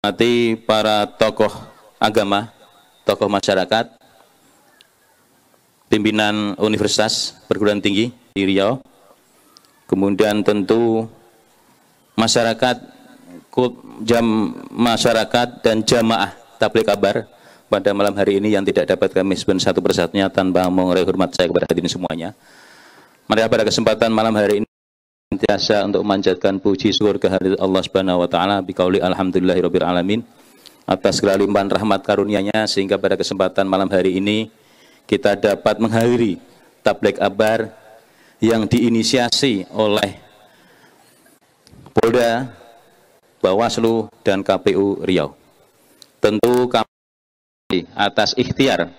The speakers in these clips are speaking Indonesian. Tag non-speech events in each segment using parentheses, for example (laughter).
Nanti para tokoh agama, tokoh masyarakat, pimpinan universitas perguruan tinggi di Riau, kemudian tentu masyarakat, jam masyarakat dan jamaah tablik kabar pada malam hari ini yang tidak dapat kami sebut satu persatunya tanpa mengurai hormat saya kepada hadirin semuanya. Mari pada kesempatan malam hari ini senantiasa untuk memanjatkan puji syukur kehadirat Allah Subhanahu wa taala biqauli alhamdulillahirabbil alamin atas segala limpahan rahmat karunia-Nya sehingga pada kesempatan malam hari ini kita dapat menghadiri tablik abar yang diinisiasi oleh Polda, Bawaslu dan KPU Riau. Tentu kami atas ikhtiar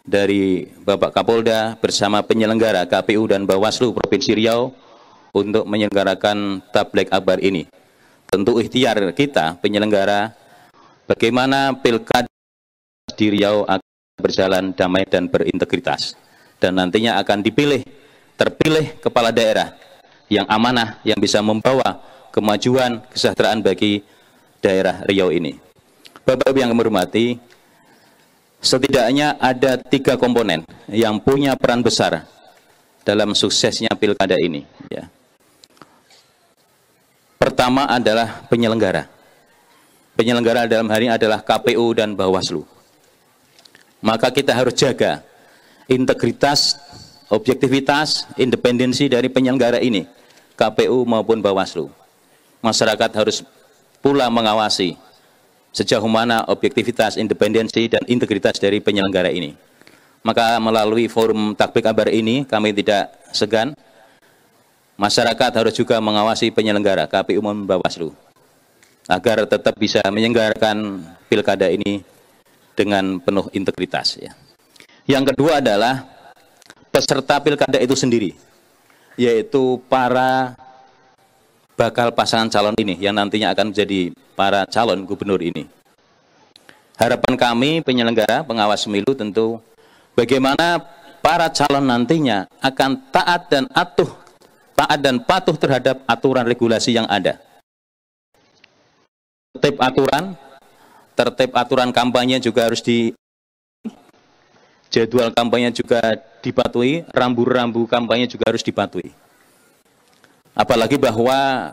dari Bapak Kapolda bersama penyelenggara KPU dan Bawaslu Provinsi Riau untuk menyelenggarakan tablik akbar ini. Tentu ikhtiar kita penyelenggara bagaimana pilkada di Riau akan berjalan damai dan berintegritas dan nantinya akan dipilih terpilih kepala daerah yang amanah yang bisa membawa kemajuan kesejahteraan bagi daerah Riau ini. Bapak Ibu yang kami setidaknya ada tiga komponen yang punya peran besar dalam suksesnya pilkada ini. Ya. Pertama adalah penyelenggara. Penyelenggara dalam hari ini adalah KPU dan Bawaslu. Maka kita harus jaga integritas, objektivitas, independensi dari penyelenggara ini, KPU maupun Bawaslu. Masyarakat harus pula mengawasi sejauh mana objektivitas, independensi, dan integritas dari penyelenggara ini. Maka melalui forum takbik kabar ini, kami tidak segan masyarakat harus juga mengawasi penyelenggara KPU maupun Bawaslu agar tetap bisa menyelenggarakan pilkada ini dengan penuh integritas ya. Yang kedua adalah peserta pilkada itu sendiri yaitu para bakal pasangan calon ini yang nantinya akan menjadi para calon gubernur ini. Harapan kami penyelenggara pengawas pemilu tentu bagaimana para calon nantinya akan taat dan atuh taat dan patuh terhadap aturan regulasi yang ada. Tertib aturan, tertib aturan kampanye juga harus di jadwal kampanye juga dipatuhi, rambu-rambu kampanye juga harus dipatuhi. Apalagi bahwa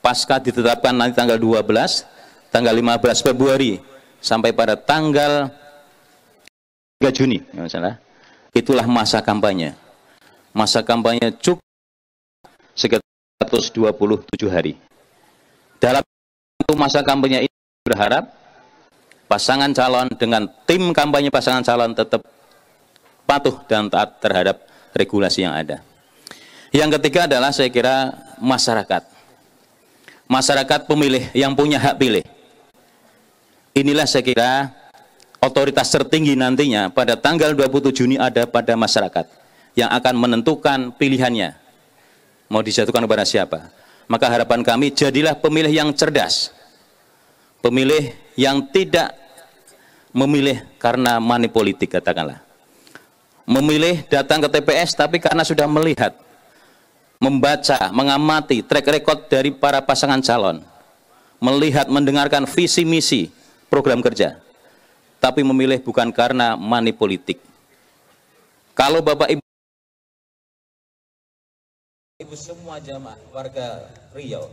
pasca ditetapkan nanti tanggal 12, tanggal 15 Februari sampai pada tanggal 3 Juni, misalnya, itulah masa kampanye. Masa kampanye cukup 127 hari. Dalam masa kampanye ini berharap pasangan calon dengan tim kampanye pasangan calon tetap patuh dan taat terhadap regulasi yang ada. Yang ketiga adalah saya kira masyarakat. Masyarakat pemilih yang punya hak pilih. Inilah saya kira otoritas tertinggi nantinya pada tanggal 27 Juni ada pada masyarakat yang akan menentukan pilihannya mau dijatuhkan kepada siapa. Maka harapan kami jadilah pemilih yang cerdas. Pemilih yang tidak memilih karena money katakanlah. Memilih datang ke TPS tapi karena sudah melihat, membaca, mengamati track record dari para pasangan calon. Melihat, mendengarkan visi misi program kerja. Tapi memilih bukan karena money. Kalau Bapak Ibu Ibu semua jamaah warga Riau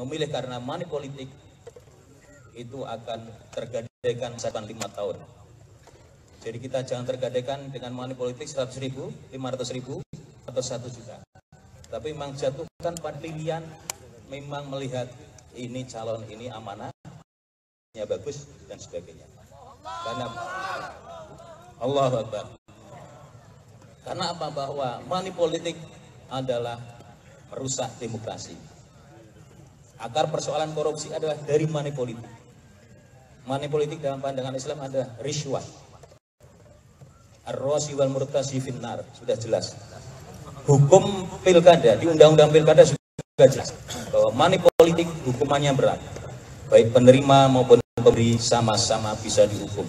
memilih karena money politik itu akan tergadaikan sepan lima tahun. Jadi kita jangan tergadaikan dengan money politik 100 ribu, 500 ribu, atau 1 juta. Tapi memang jatuhkan pilihan memang melihat ini calon ini amanah, ya bagus dan sebagainya. Karena Allah Akbar. Karena apa bahwa money politik adalah merusak demokrasi. Akar persoalan korupsi adalah dari money politik. Money politik dalam pandangan Islam ada riswah. Ar-rasi wal murtasi finnar, sudah jelas. Hukum pilkada, di undang-undang pilkada sudah jelas. Bahwa money politik hukumannya berat. Baik penerima maupun pemberi sama-sama bisa dihukum.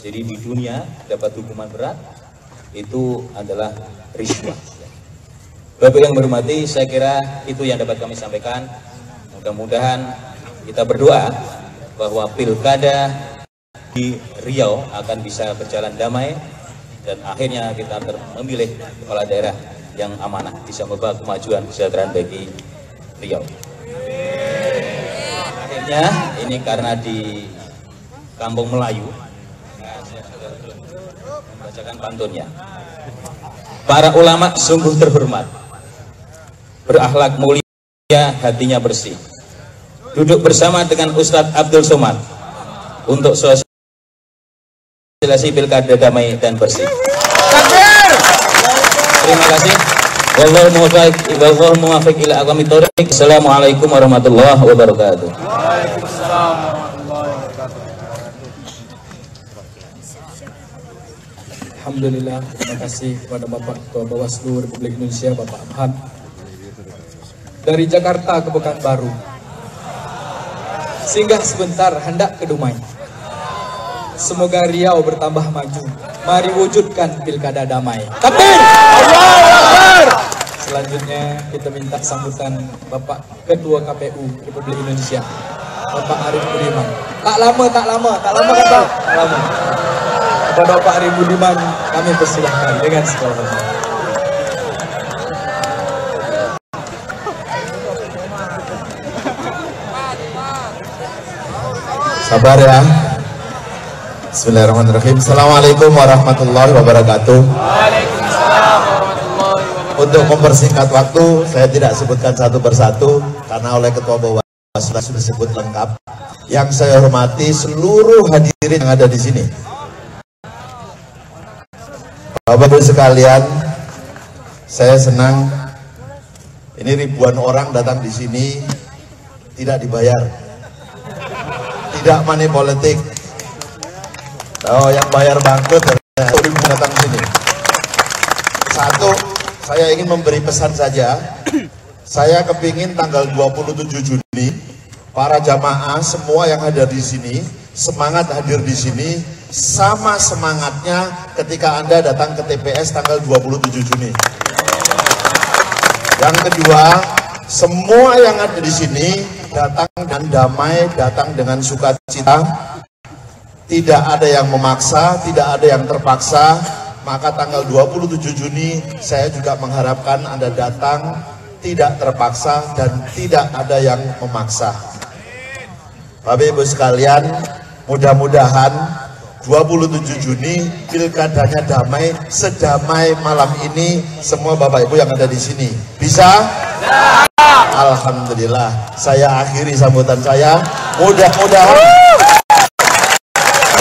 Jadi di dunia dapat hukuman berat, itu adalah riswah. Bapak yang berhormati, saya kira itu yang dapat kami sampaikan. Mudah-mudahan kita berdoa bahwa pilkada di Riau akan bisa berjalan damai dan akhirnya kita memilih kepala daerah yang amanah bisa membawa kemajuan kesejahteraan bagi Riau. Akhirnya ini karena di Kampung Melayu membacakan pantunnya. Para ulama sungguh terhormat, berakhlak mulia, hatinya bersih. Duduk bersama dengan Ustadz Abdul Somad untuk sosialisasi pilkada damai dan bersih. Terima kasih. Wallahu muwaffiq wallahu muwaffiq ila aqwamit thoriq. Assalamualaikum warahmatullahi wabarakatuh. Waalaikumsalam warahmatullahi wabarakatuh. Alhamdulillah, terima kasih kepada Bapak Ketua Bawaslu Republik Indonesia, Bapak Ahmad. Dari Jakarta ke Pekanbaru. Singgah sebentar hendak ke Dumai. Semoga Riau bertambah maju. Mari wujudkan pilkada damai. Takbir! Selanjutnya kita minta sambutan Bapak Ketua KPU Republik Indonesia, Bapak Arif Budiman. Tak lama, tak lama, tak lama kan Pak? Tak lama. Kepada Bapak Arif Budiman kami persilahkan dengan segala hormat. Sabar ya. Bismillahirrahmanirrahim. Assalamualaikum warahmatullahi wabarakatuh. Untuk mempersingkat waktu, saya tidak sebutkan satu persatu karena oleh Ketua Bawaslu sudah disebut lengkap. Yang saya hormati seluruh hadirin yang ada di sini. Bapak Ibu sekalian, saya senang ini ribuan orang datang di sini tidak dibayar. Tidak money politik, Oh, yang bayar bangkrut ribu datang sini. Satu, saya ingin memberi pesan saja. Saya kepingin tanggal 27 Juni para jamaah semua yang ada di sini semangat hadir di sini sama semangatnya ketika Anda datang ke TPS tanggal 27 Juni. Yang kedua, semua yang ada di sini datang dengan damai, datang dengan sukacita, tidak ada yang memaksa, tidak ada yang terpaksa, maka tanggal 27 Juni saya juga mengharapkan Anda datang tidak terpaksa dan tidak ada yang memaksa. Bapak Ibu sekalian, mudah-mudahan 27 Juni pilkadanya damai, sedamai malam ini semua Bapak Ibu yang ada di sini. Bisa? Alhamdulillah. Saya akhiri sambutan saya. Mudah-mudahan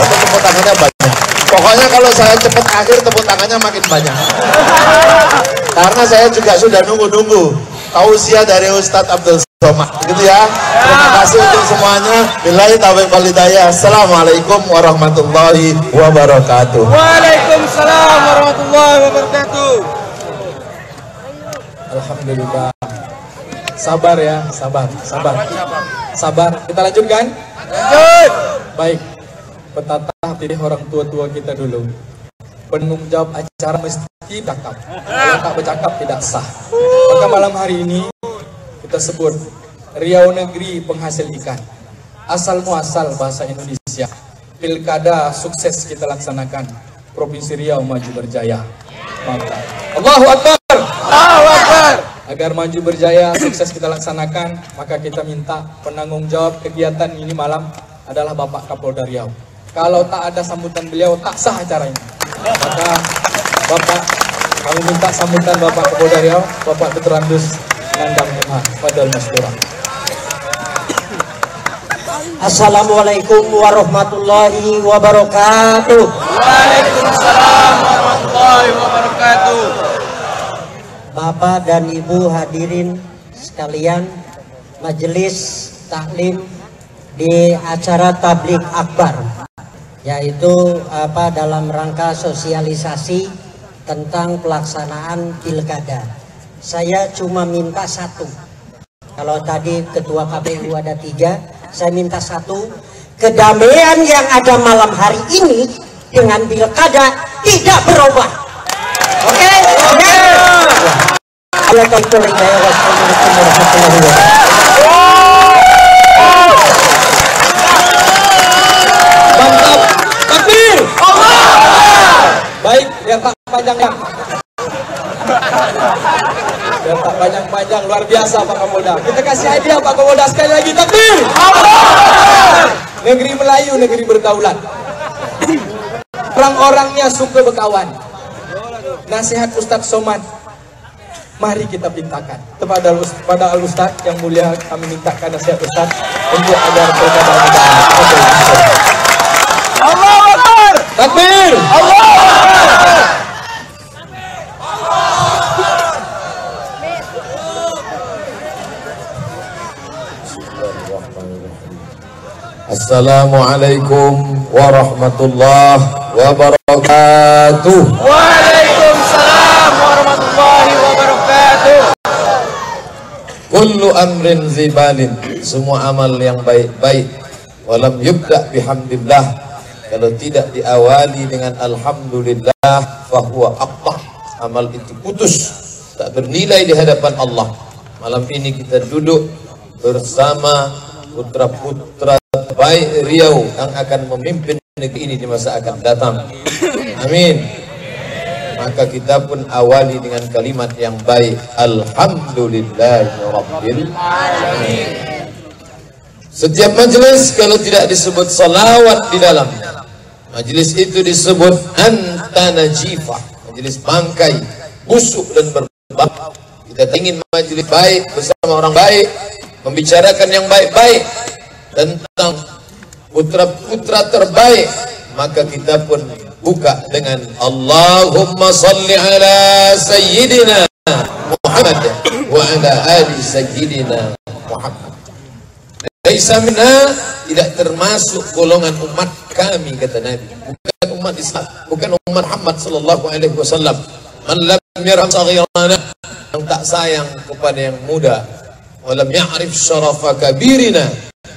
itu tepuk tangannya banyak. Pokoknya kalau saya cepat akhir tepuk tangannya makin banyak. Karena saya juga sudah nunggu-nunggu tausiah dari Ustadz Abdul Somad. Gitu ya. Terima kasih untuk semuanya. Billahi taufiq walhidayah. Assalamualaikum warahmatullahi wabarakatuh. Waalaikumsalam warahmatullahi wabarakatuh. Alhamdulillah. Sabar ya, sabar, sabar. Sabar. Kita lanjutkan? Lanjut. Baik petata pilih orang tua-tua kita dulu. Penanggung jawab acara mesti bercakap. Kalau tak bercakap tidak sah. Maka malam hari ini kita sebut Riau Negeri Penghasil Ikan. Asal muasal bahasa Indonesia. Pilkada sukses kita laksanakan. Provinsi Riau maju berjaya. Maka Allahu Akbar. Allahu Akbar. Agar maju berjaya, sukses kita laksanakan, maka kita minta penanggung jawab kegiatan ini malam adalah Bapak Kapolda Riau. Kalau tak ada sambutan beliau, tak sah acara ini. Maka Bapak, kami minta sambutan Bapak Kapolda Riau, Bapak Keterandus Nandang MH, Fadal Masdura. Assalamualaikum warahmatullahi wabarakatuh. Waalaikumsalam warahmatullahi wabarakatuh. Bapak dan Ibu hadirin sekalian, majelis taklim di acara tablik akbar yaitu apa dalam rangka sosialisasi tentang pelaksanaan pilkada. Saya cuma minta satu. Kalau tadi ketua KPU ada tiga, saya minta satu. Kedamaian yang ada malam hari ini dengan pilkada tidak berubah. Oke? Okay? Oke? Okay? la cantora de Aguas Mantap. Takbir. Baik, yang tak panjang Yang Biar tak panjang-panjang, luar biasa Pak Kapolda. Kita kasih hadiah Pak Kapolda sekali lagi takbir. Negeri Melayu, negeri berdaulat. Orang-orangnya suka berkawan. Nasihat Ustadz Somad Mari kita pintakan kepada pada Al Ustadz yang mulia kami mintakan nasihat Ustadz untuk agar pilkada kita. Allah Akbar. Takbir. Allah. Assalamualaikum warahmatullahi wabarakatuh. Waalaikumsalam warahmatullahi wabarakatuh. Kullu amrin zibalin. Semua amal yang baik-baik. Walam yubda bihamdillah. Kalau tidak diawali dengan Alhamdulillah Fahuwa aqtah Amal itu putus. Tak bernilai di hadapan Allah. Malam ini kita duduk bersama putra-putra baik Riau yang akan memimpin negeri ini di masa akan datang. Amin. Maka kita pun awali dengan kalimat yang baik. Alhamdulillahirabbil alamin. Setiap majelis kalau tidak disebut salawat di dalam majelis itu disebut antanajifah, majelis bangkai, busuk dan berbau. Kita ingin majelis baik bersama orang baik, membicarakan yang baik-baik tentang putra-putra terbaik maka kita pun buka dengan Allahumma salli ala sayyidina Muhammad wa ala ali sayyidina Muhammad. Laisa minna tidak termasuk golongan umat kami kata Nabi. Bukan umat Islam bukan umat Muhammad sallallahu alaihi wasallam. Man lam yarham saghirana yang tak sayang kepada yang muda. Walam ya'rif syarafa kabirina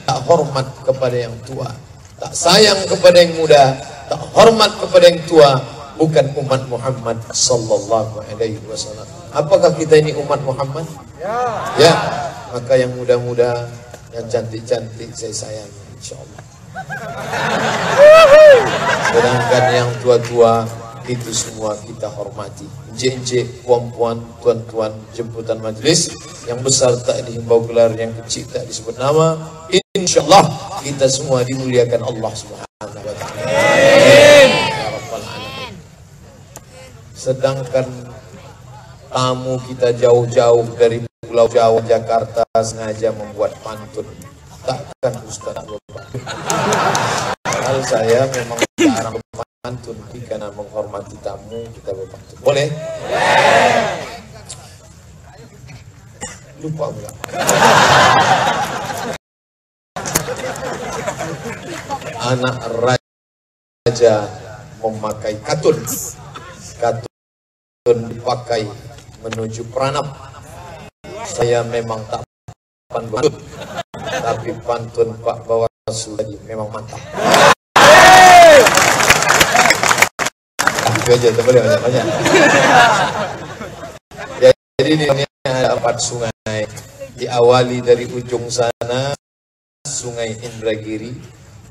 tak hormat kepada yang tua. Tak sayang kepada yang muda tak hormat kepada yang tua bukan umat Muhammad sallallahu alaihi wasallam. Apakah kita ini umat Muhammad? Ya. Ya. Maka yang muda-muda yang cantik-cantik saya sayang insyaallah. Sedangkan yang tua-tua itu semua kita hormati. Encik-encik, puan-puan, tuan-tuan jemputan majlis yang besar tak dihimbau gelar, yang kecil tak disebut nama insyaallah kita semua dimuliakan Allah subhanahu wa ta'ala amin sedangkan tamu kita jauh-jauh dari Pulau Jawa, Jakarta sengaja membuat pantun takkan Ustaz Bapak Hal saya memang jarang pantun karena menghormati tamu kita berpantun. Boleh? Lupa pula. Anak raja memakai katun. Katun dipakai menuju peranap. Saya memang tak pandun, tapi pantun Pak Bawaslu tadi memang mantap. itu aja, boleh banyak-banyak. Ya, jadi di sini ada empat sungai. Diawali dari ujung sana, sungai Indragiri,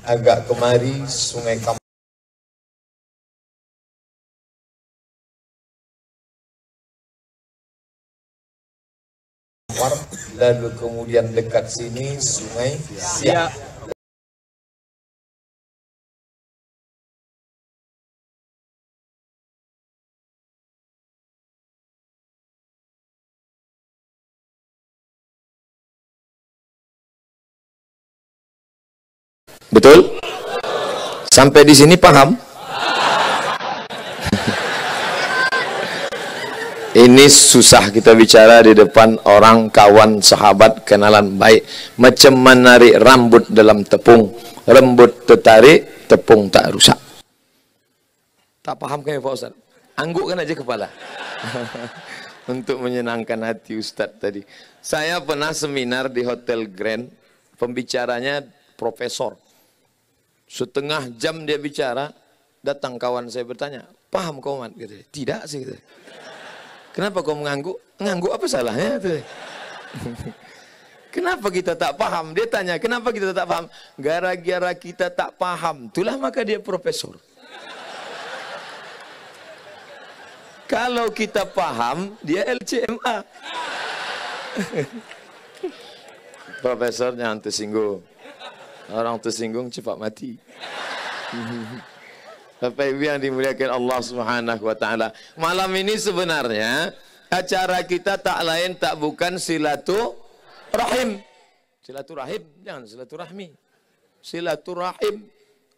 agak kemari sungai Kampar. Lalu kemudian dekat sini sungai Siak. Betul? Sampai di sini paham? Ini susah kita bicara di depan orang, kawan, sahabat, kenalan baik. Macam menarik rambut dalam tepung. Rambut tertarik, tepung tak rusak. Tak paham kan Pak Ustaz? Anggukkan aja kepala. (laughs) Untuk menyenangkan hati Ustaz tadi. Saya pernah seminar di Hotel Grand. Pembicaranya profesor. Setengah jam dia bicara, datang kawan saya bertanya, paham kau dia, tidak sih. Kata. Kenapa kau mengangguk? Ngangguk apa salahnya? Kenapa kita tak paham? Dia tanya, kenapa kita tak paham? Gara-gara kita tak paham. Itulah maka dia profesor. Kalau kita paham, dia LCMA. Profesor jangan tersinggung. Orang tersinggung cepat mati. (laughs) Bapak Ibu yang dimuliakan Allah Subhanahu wa taala. Malam ini sebenarnya acara kita tak lain tak bukan silaturahim. Silaturahim, jangan silaturahmi. Silaturahim.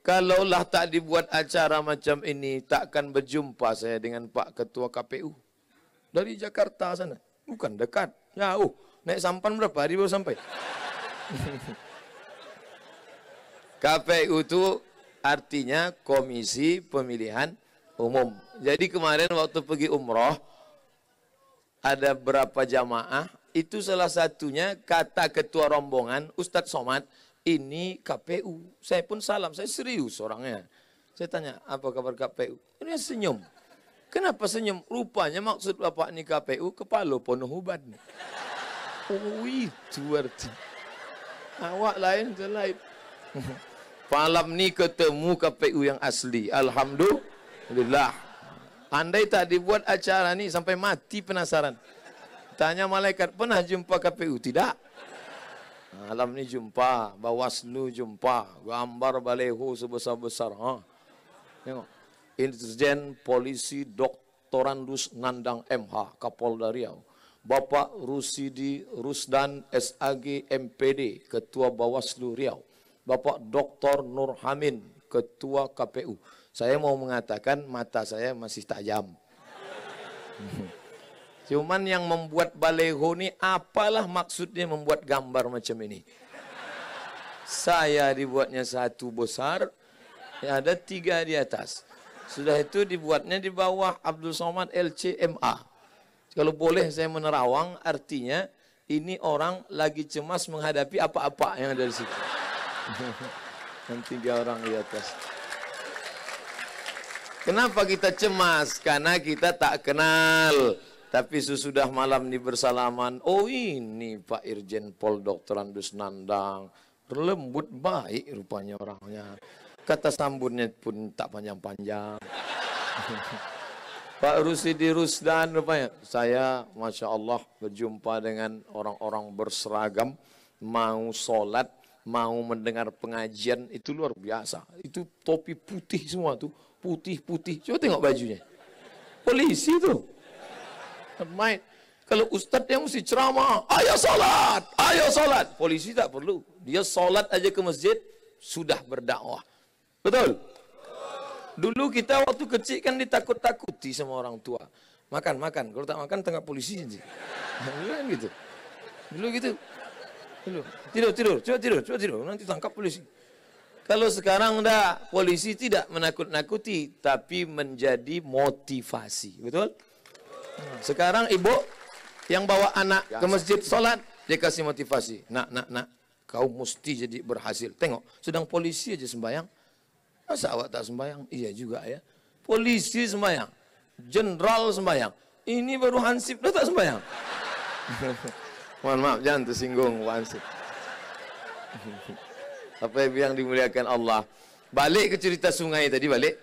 Kalaulah tak dibuat acara macam ini, takkan berjumpa saya dengan Pak Ketua KPU. Dari Jakarta sana. Bukan dekat, jauh. Naik sampan berapa hari baru sampai? (laughs) KPU itu artinya Komisi Pemilihan Umum. Jadi kemarin waktu pergi umroh, ada berapa jamaah, itu salah satunya kata ketua rombongan, Ustadz Somad, ini KPU. Saya pun salam, saya serius orangnya. Saya tanya, apa kabar KPU? Ini senyum. Kenapa senyum? Rupanya maksud Bapak ini KPU, kepala penuh uban. (laughs) Oh itu arti. Awak lain, saya lain. (laughs) Malam ni ketemu KPU yang asli. Alhamdulillah. Andai tak dibuat acara ni sampai mati penasaran. Tanya malaikat, pernah jumpa KPU? Tidak. Malam ni jumpa, Bawaslu jumpa, gambar baleho sebesar-besar. Ha? Tengok. Intelijen Polisi Doktorandus Nandang MH, Kapolda Riau. Bapak Rusidi Rusdan SAG MPD, Ketua Bawaslu Riau. Bapak Dr. Nur Hamin, Ketua KPU. Saya mau mengatakan mata saya masih tajam. (laughs) Cuman yang membuat baleho ini apalah maksudnya membuat gambar macam ini. Saya dibuatnya satu besar, ya ada tiga di atas. Sudah itu dibuatnya di bawah Abdul Somad LCMA. Kalau boleh saya menerawang, artinya ini orang lagi cemas menghadapi apa-apa yang ada di situ. Dan tiga orang di atas. Kenapa kita cemas? Karena kita tak kenal. Tapi sesudah malam ini bersalaman, oh ini Pak Irjen Pol Dr. Andus Nandang. Lembut baik rupanya orangnya. Kata sambutnya pun tak panjang-panjang. (laughs) Pak Rusidi Rusdan rupanya. Saya Masya Allah berjumpa dengan orang-orang berseragam. Mau sholat mau mendengar pengajian itu luar biasa. Itu topi putih semua tuh, putih-putih. Coba tengok bajunya. Polisi tuh. Main. Kalau ustadz yang mesti ceramah, ayo salat, ayo salat. Polisi tak perlu. Dia salat aja ke masjid, sudah berdakwah. Betul? Dulu kita waktu kecil kan ditakut-takuti sama orang tua. Makan, makan. Kalau tak makan, tengah polisi. Dulu (laughs) kan gitu. Dulu gitu. Tidur, tidur, tidur, coba tidur, coba tidur, nanti tangkap polisi. Kalau sekarang dah polisi tidak menakut-nakuti, tapi menjadi motivasi, betul? Sekarang ibu yang bawa anak ke masjid sholat, dia kasih motivasi. Nak, nak, nak, kau mesti jadi berhasil. Tengok, sedang polisi aja sembayang. Masa awak tak sembayang? Iya juga ya. Polisi sembayang, jenderal sembayang. Ini baru hansip dah tak sembayang. (laughs) Mohon maaf, jangan tersinggung Pak Apa yang dimuliakan Allah. Balik ke cerita sungai tadi balik.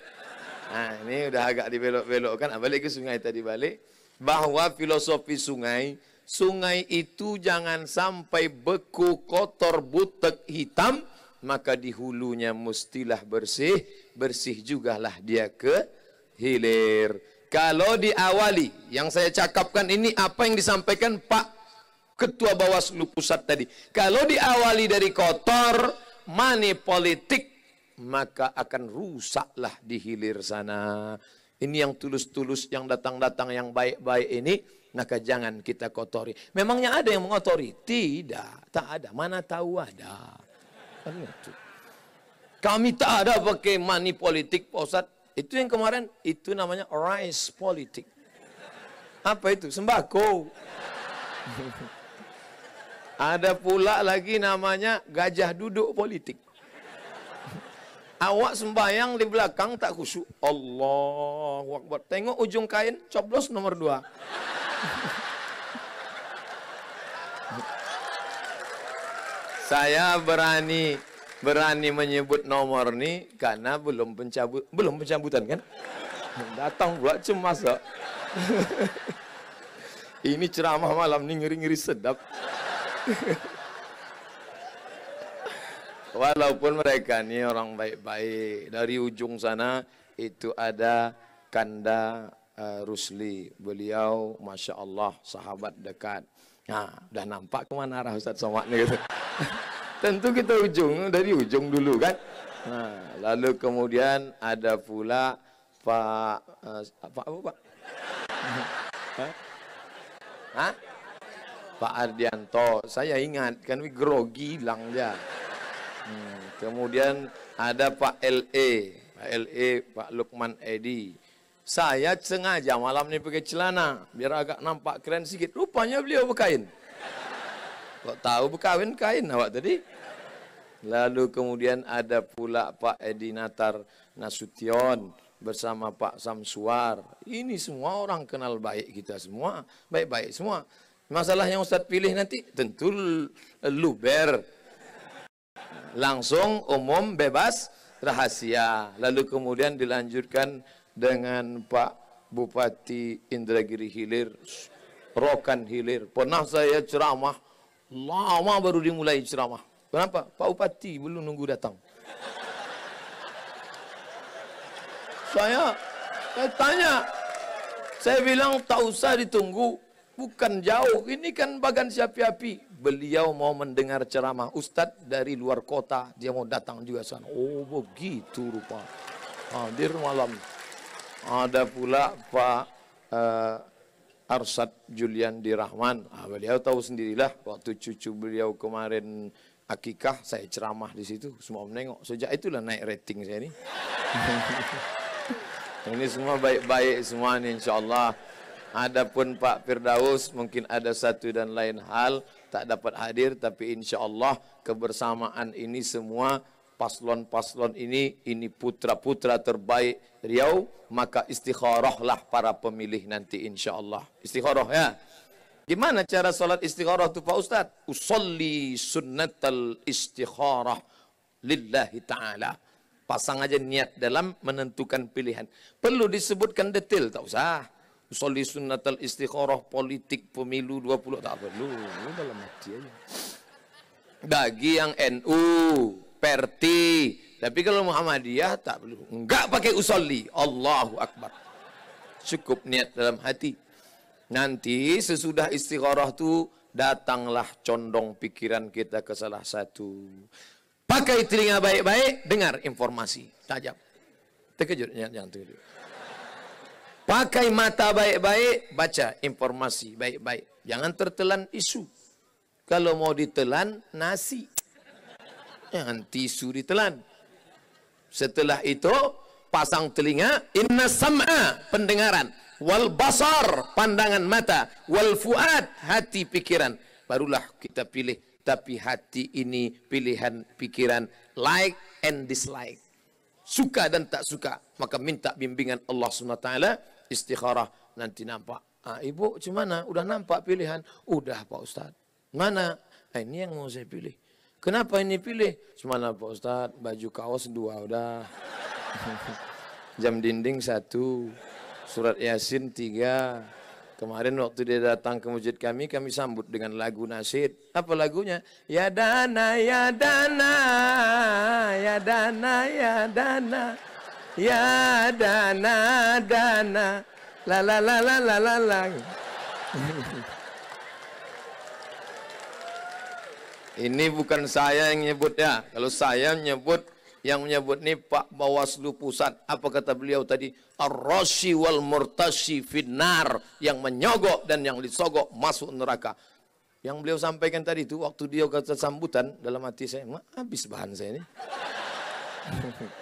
Nah, ini udah agak dibelok-belokkan. Ah, balik ke sungai tadi balik. Bahwa filosofi sungai, sungai itu jangan sampai beku, kotor, butek, hitam, maka di hulunya mestilah bersih, bersih jugalah dia ke hilir. Kalau diawali, yang saya cakapkan ini apa yang disampaikan Pak ketua Bawaslu pusat tadi. Kalau diawali dari kotor, money politik, maka akan rusaklah di hilir sana. Ini yang tulus-tulus, yang datang-datang, yang baik-baik ini, maka jangan kita kotori. Memangnya ada yang mengotori? Tidak, tak ada. Mana tahu ada. Kan Kami tak ada pakai money politik, Pak Ustaz. Itu yang kemarin, itu namanya rice politik. Apa itu? Sembako. (laughs) Ada pula lagi namanya gajah duduk politik. Awak sembayang di belakang tak khusyuk. Allah Akbar. Tengok ujung kain, coblos nomor dua. Saya berani berani menyebut nomor ni karena belum pencabut belum pencabutan kan? Datang pula cemas? (laughs) Ini ceramah malam ini ngeri-ngeri sedap. (laughs) Walaupun mereka ini orang baik-baik. Dari ujung sana itu ada Kanda uh, Rusli. Beliau Masya Allah sahabat dekat. Nah, udah nampak kemana arah Ustaz Somad ni gitu. (laughs) Tentu kita ujung, dari ujung dulu kan. Nah, lalu kemudian ada pula Pak uh, Pak apa Pak? (laughs) Hah? Pak Ardianto. Saya ingat kan grogi hilang dia. Hmm, kemudian ada Pak LE, Pak LE, Pak Lukman Edi. Saya sengaja malam ini pakai celana biar agak nampak keren sedikit. Rupanya beliau berkain. Kok tahu berkawin kain awak tadi? Lalu kemudian ada pula Pak Edi Natar Nasution bersama Pak Samsuar. Ini semua orang kenal baik kita semua, baik-baik semua. Masalah yang Ustaz pilih nanti tentu luber. Langsung umum bebas rahasia. Lalu kemudian dilanjutkan dengan Pak Bupati Indragiri Hilir Rokan Hilir. Pernah saya ceramah lama baru dimulai ceramah. Kenapa? Pak Bupati belum nunggu datang. Saya saya tanya. Saya bilang tak usah ditunggu bukan jauh. Ini kan bagan siapi-api. Beliau mau mendengar ceramah ustaz dari luar kota. Dia mau datang juga sana. Oh begitu rupa. Hadir malam. Ada pula Pak uh, Arsad Julian Dirahman. Ah, beliau tahu sendirilah. Waktu cucu beliau kemarin akikah saya ceramah di situ. Semua menengok. Sejak itulah naik rating saya ini (laughs) ini semua baik-baik semua ini insyaallah Adapun Pak Firdaus mungkin ada satu dan lain hal tak dapat hadir tapi insya Allah kebersamaan ini semua paslon-paslon ini ini putra-putra terbaik Riau maka istikharahlah para pemilih nanti insya Allah istikharah ya. Gimana cara solat istikharah tu Pak Ustaz? Usolli sunnatal istikharah lillahi ta'ala. Pasang aja niat dalam menentukan pilihan. Perlu disebutkan detail tak usah Usolli sunnatal istikharah politik pemilu 20 tak perlu. Ini dalam hati aja. Bagi yang NU, Perti, tapi kalau Muhammadiyah tak perlu. Enggak pakai usolli. Allahu Akbar. Cukup niat dalam hati. Nanti sesudah istikharah tu datanglah condong pikiran kita ke salah satu. Pakai telinga baik-baik, dengar informasi tajam. Terkejut, jangan terkejut. Pakai mata baik-baik, baca informasi baik-baik. Jangan tertelan isu. Kalau mau ditelan, nasi. Jangan tisu ditelan. Setelah itu, pasang telinga, inna sam'a, pendengaran. Wal basar, pandangan mata. Wal fuad, hati pikiran. Barulah kita pilih. Tapi hati ini pilihan pikiran like and dislike suka dan tak suka maka minta bimbingan Allah SWT istikharah nanti nampak. Ah, ibu cuman udah nampak pilihan? Udah Pak Ustaz mana? Ah, ini yang mau saya pilih. Kenapa ini pilih? Cuman Pak Ustaz baju kaos dua udah. (laughs) Jam dinding satu surat yasin tiga. Kemarin waktu dia datang ke masjid kami, kami sambut dengan lagu nasid. Apa lagunya? Ya dana, ya dana, ya dana, ya dana, ya dana, dana, la la la la la la la. Ini bukan saya yang nyebut ya. Kalau saya nyebut yang menyebut ni Pak Bawaslu Pusat. Apa kata beliau tadi? Ar-rashi wal finnar. Yang menyogok dan yang disogok masuk neraka. Yang beliau sampaikan tadi itu waktu dia kata sambutan dalam hati saya habis bahan saya ini (laughs)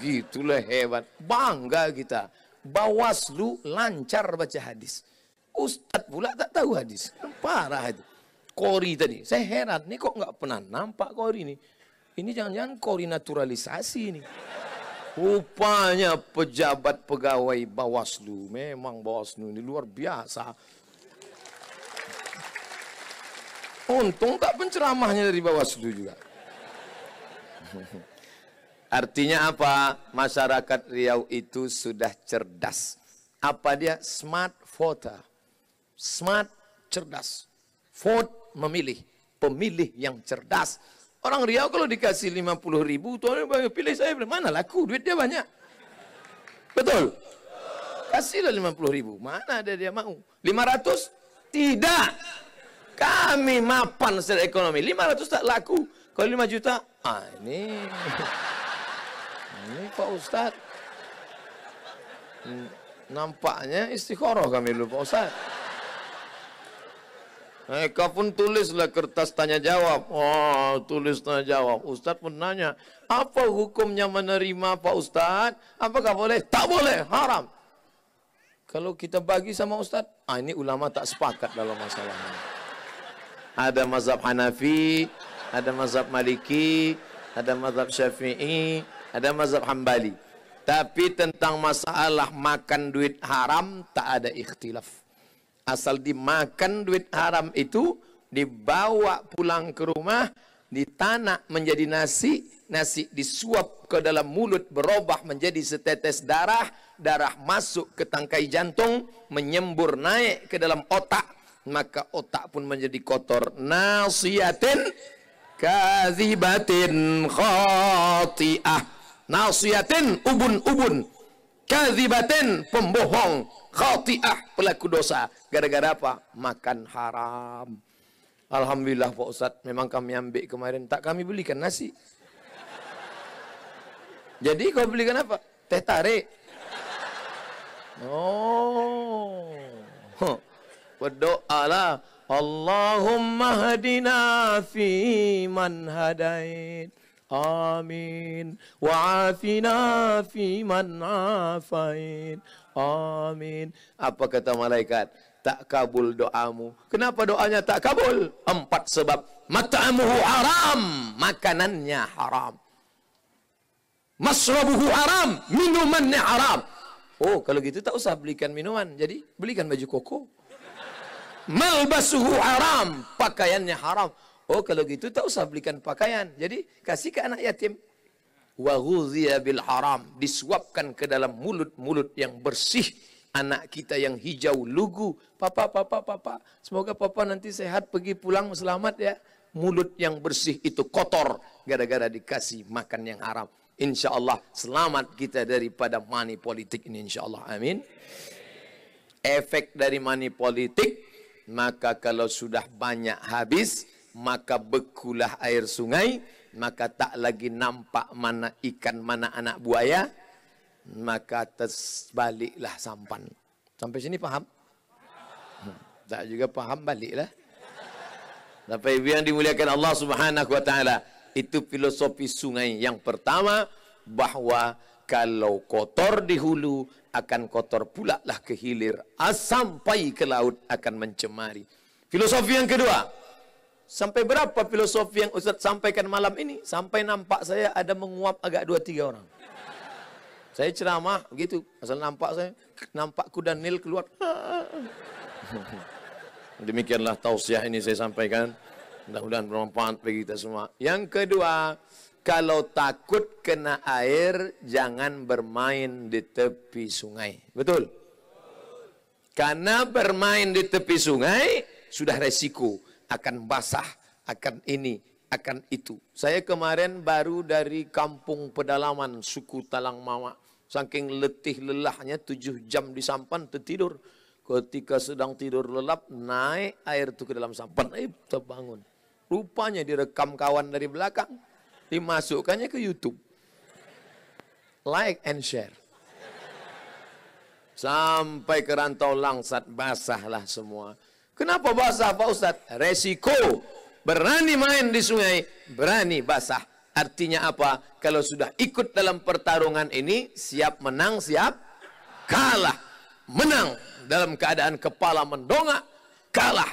gitulah hebat bangga kita Bawaslu lancar baca hadis Ustadz pula tak tahu hadis parah itu Kori tadi saya heran nih kok nggak pernah nampak Kori ini ini jangan-jangan kori naturalisasi ini. Rupanya pejabat pegawai Bawaslu. Memang Bawaslu ini luar biasa. Untung tak penceramahnya dari Bawaslu juga. (laughs) Artinya apa? Masyarakat Riau itu sudah cerdas. Apa dia? Smart voter. Smart, cerdas. Vote, memilih. Pemilih yang cerdas. Orang Riau kalau dikasih 50 ribu, tuan pilih saya, mana laku, duit dia banyak. Betul? Kasihlah 50 ribu. Mana ada dia mau? 500? Tidak. Kami mapan secara ekonomi. 500 tak laku. Kalau 5 juta, ah ini. Ini Pak Ustaz. Hmm, nampaknya istikharah kami dulu Pak Ustaz. Mereka pun tulislah kertas tanya jawab. Oh, tulis tanya jawab. Ustaz pun nanya, apa hukumnya menerima Pak Ustaz? Apakah boleh? Tak boleh, haram. Kalau kita bagi sama Ustaz, ah ini ulama tak sepakat dalam masalah ini. Ada mazhab Hanafi, ada mazhab Maliki, ada mazhab Syafi'i, ada mazhab Hambali. Tapi tentang masalah makan duit haram tak ada ikhtilaf. Asal dimakan duit haram itu dibawa pulang ke rumah ditanak menjadi nasi nasi disuap ke dalam mulut berubah menjadi setetes darah darah masuk ke tangkai jantung menyembur naik ke dalam otak maka otak pun menjadi kotor. Nasiatin kazibatin khati'ah nasiatin ubun-ubun. Kazibatin pembohong. Khati'ah pelaku dosa. Gara-gara apa? Makan haram. Alhamdulillah Pak Ustaz. Memang kami ambil kemarin. Tak kami belikan nasi. Jadi kau belikan apa? Teh tarik. Oh. Berdoalah. Allahumma hadina fi man hadait Amin. Wa'afina fi man afain. Amin. Apa kata malaikat? Tak kabul doamu. Kenapa doanya tak kabul? Empat sebab. Mat'amuhu haram. Makanannya haram. Masrabuhu haram. Minumannya haram. Oh, kalau gitu tak usah belikan minuman. Jadi, belikan baju koko. (laughs) Malbasuhu haram. Pakaiannya haram. Oh kalau gitu tak usah belikan pakaian. Jadi kasih ke anak yatim. Wa bil haram. Disuapkan ke dalam mulut-mulut yang bersih. Anak kita yang hijau lugu. Papa, papa, papa. Semoga papa nanti sehat pergi pulang selamat ya. Mulut yang bersih itu kotor. Gara-gara dikasih makan yang haram. Insya Allah selamat kita daripada money politik ini insya Allah. Amin. Efek dari money politik. Maka kalau sudah banyak habis maka bekulah air sungai, maka tak lagi nampak mana ikan, mana anak buaya, maka terbaliklah sampan. Sampai sini paham? Hmm. Tak juga paham baliklah. Tapi yang dimuliakan Allah Subhanahu wa taala, itu filosofi sungai yang pertama bahwa kalau kotor di hulu akan kotor pula lah ke hilir sampai ke laut akan mencemari. Filosofi yang kedua, Sampai berapa filosofi yang Ustaz sampaikan malam ini? Sampai nampak saya ada menguap agak dua tiga orang. Saya ceramah begitu. Asal nampak saya, nampak kuda nil keluar. (laughs) Demikianlah tausiah ini saya sampaikan. Mudah-mudahan bermanfaat bagi kita semua. Yang kedua, kalau takut kena air, jangan bermain di tepi sungai. Betul? Karena bermain di tepi sungai, sudah resiko akan basah, akan ini, akan itu. Saya kemarin baru dari kampung pedalaman suku Talang Mama. Saking letih lelahnya tujuh jam di sampan tertidur. Ketika sedang tidur lelap, naik air itu ke dalam sampan. Eh, terbangun. Rupanya direkam kawan dari belakang. Dimasukkannya ke Youtube. Like and share. Sampai ke rantau langsat basahlah semua. Kenapa basah Pak Ustaz? Resiko. Berani main di sungai, berani basah. Artinya apa? Kalau sudah ikut dalam pertarungan ini, siap menang, siap kalah. Menang dalam keadaan kepala mendongak, kalah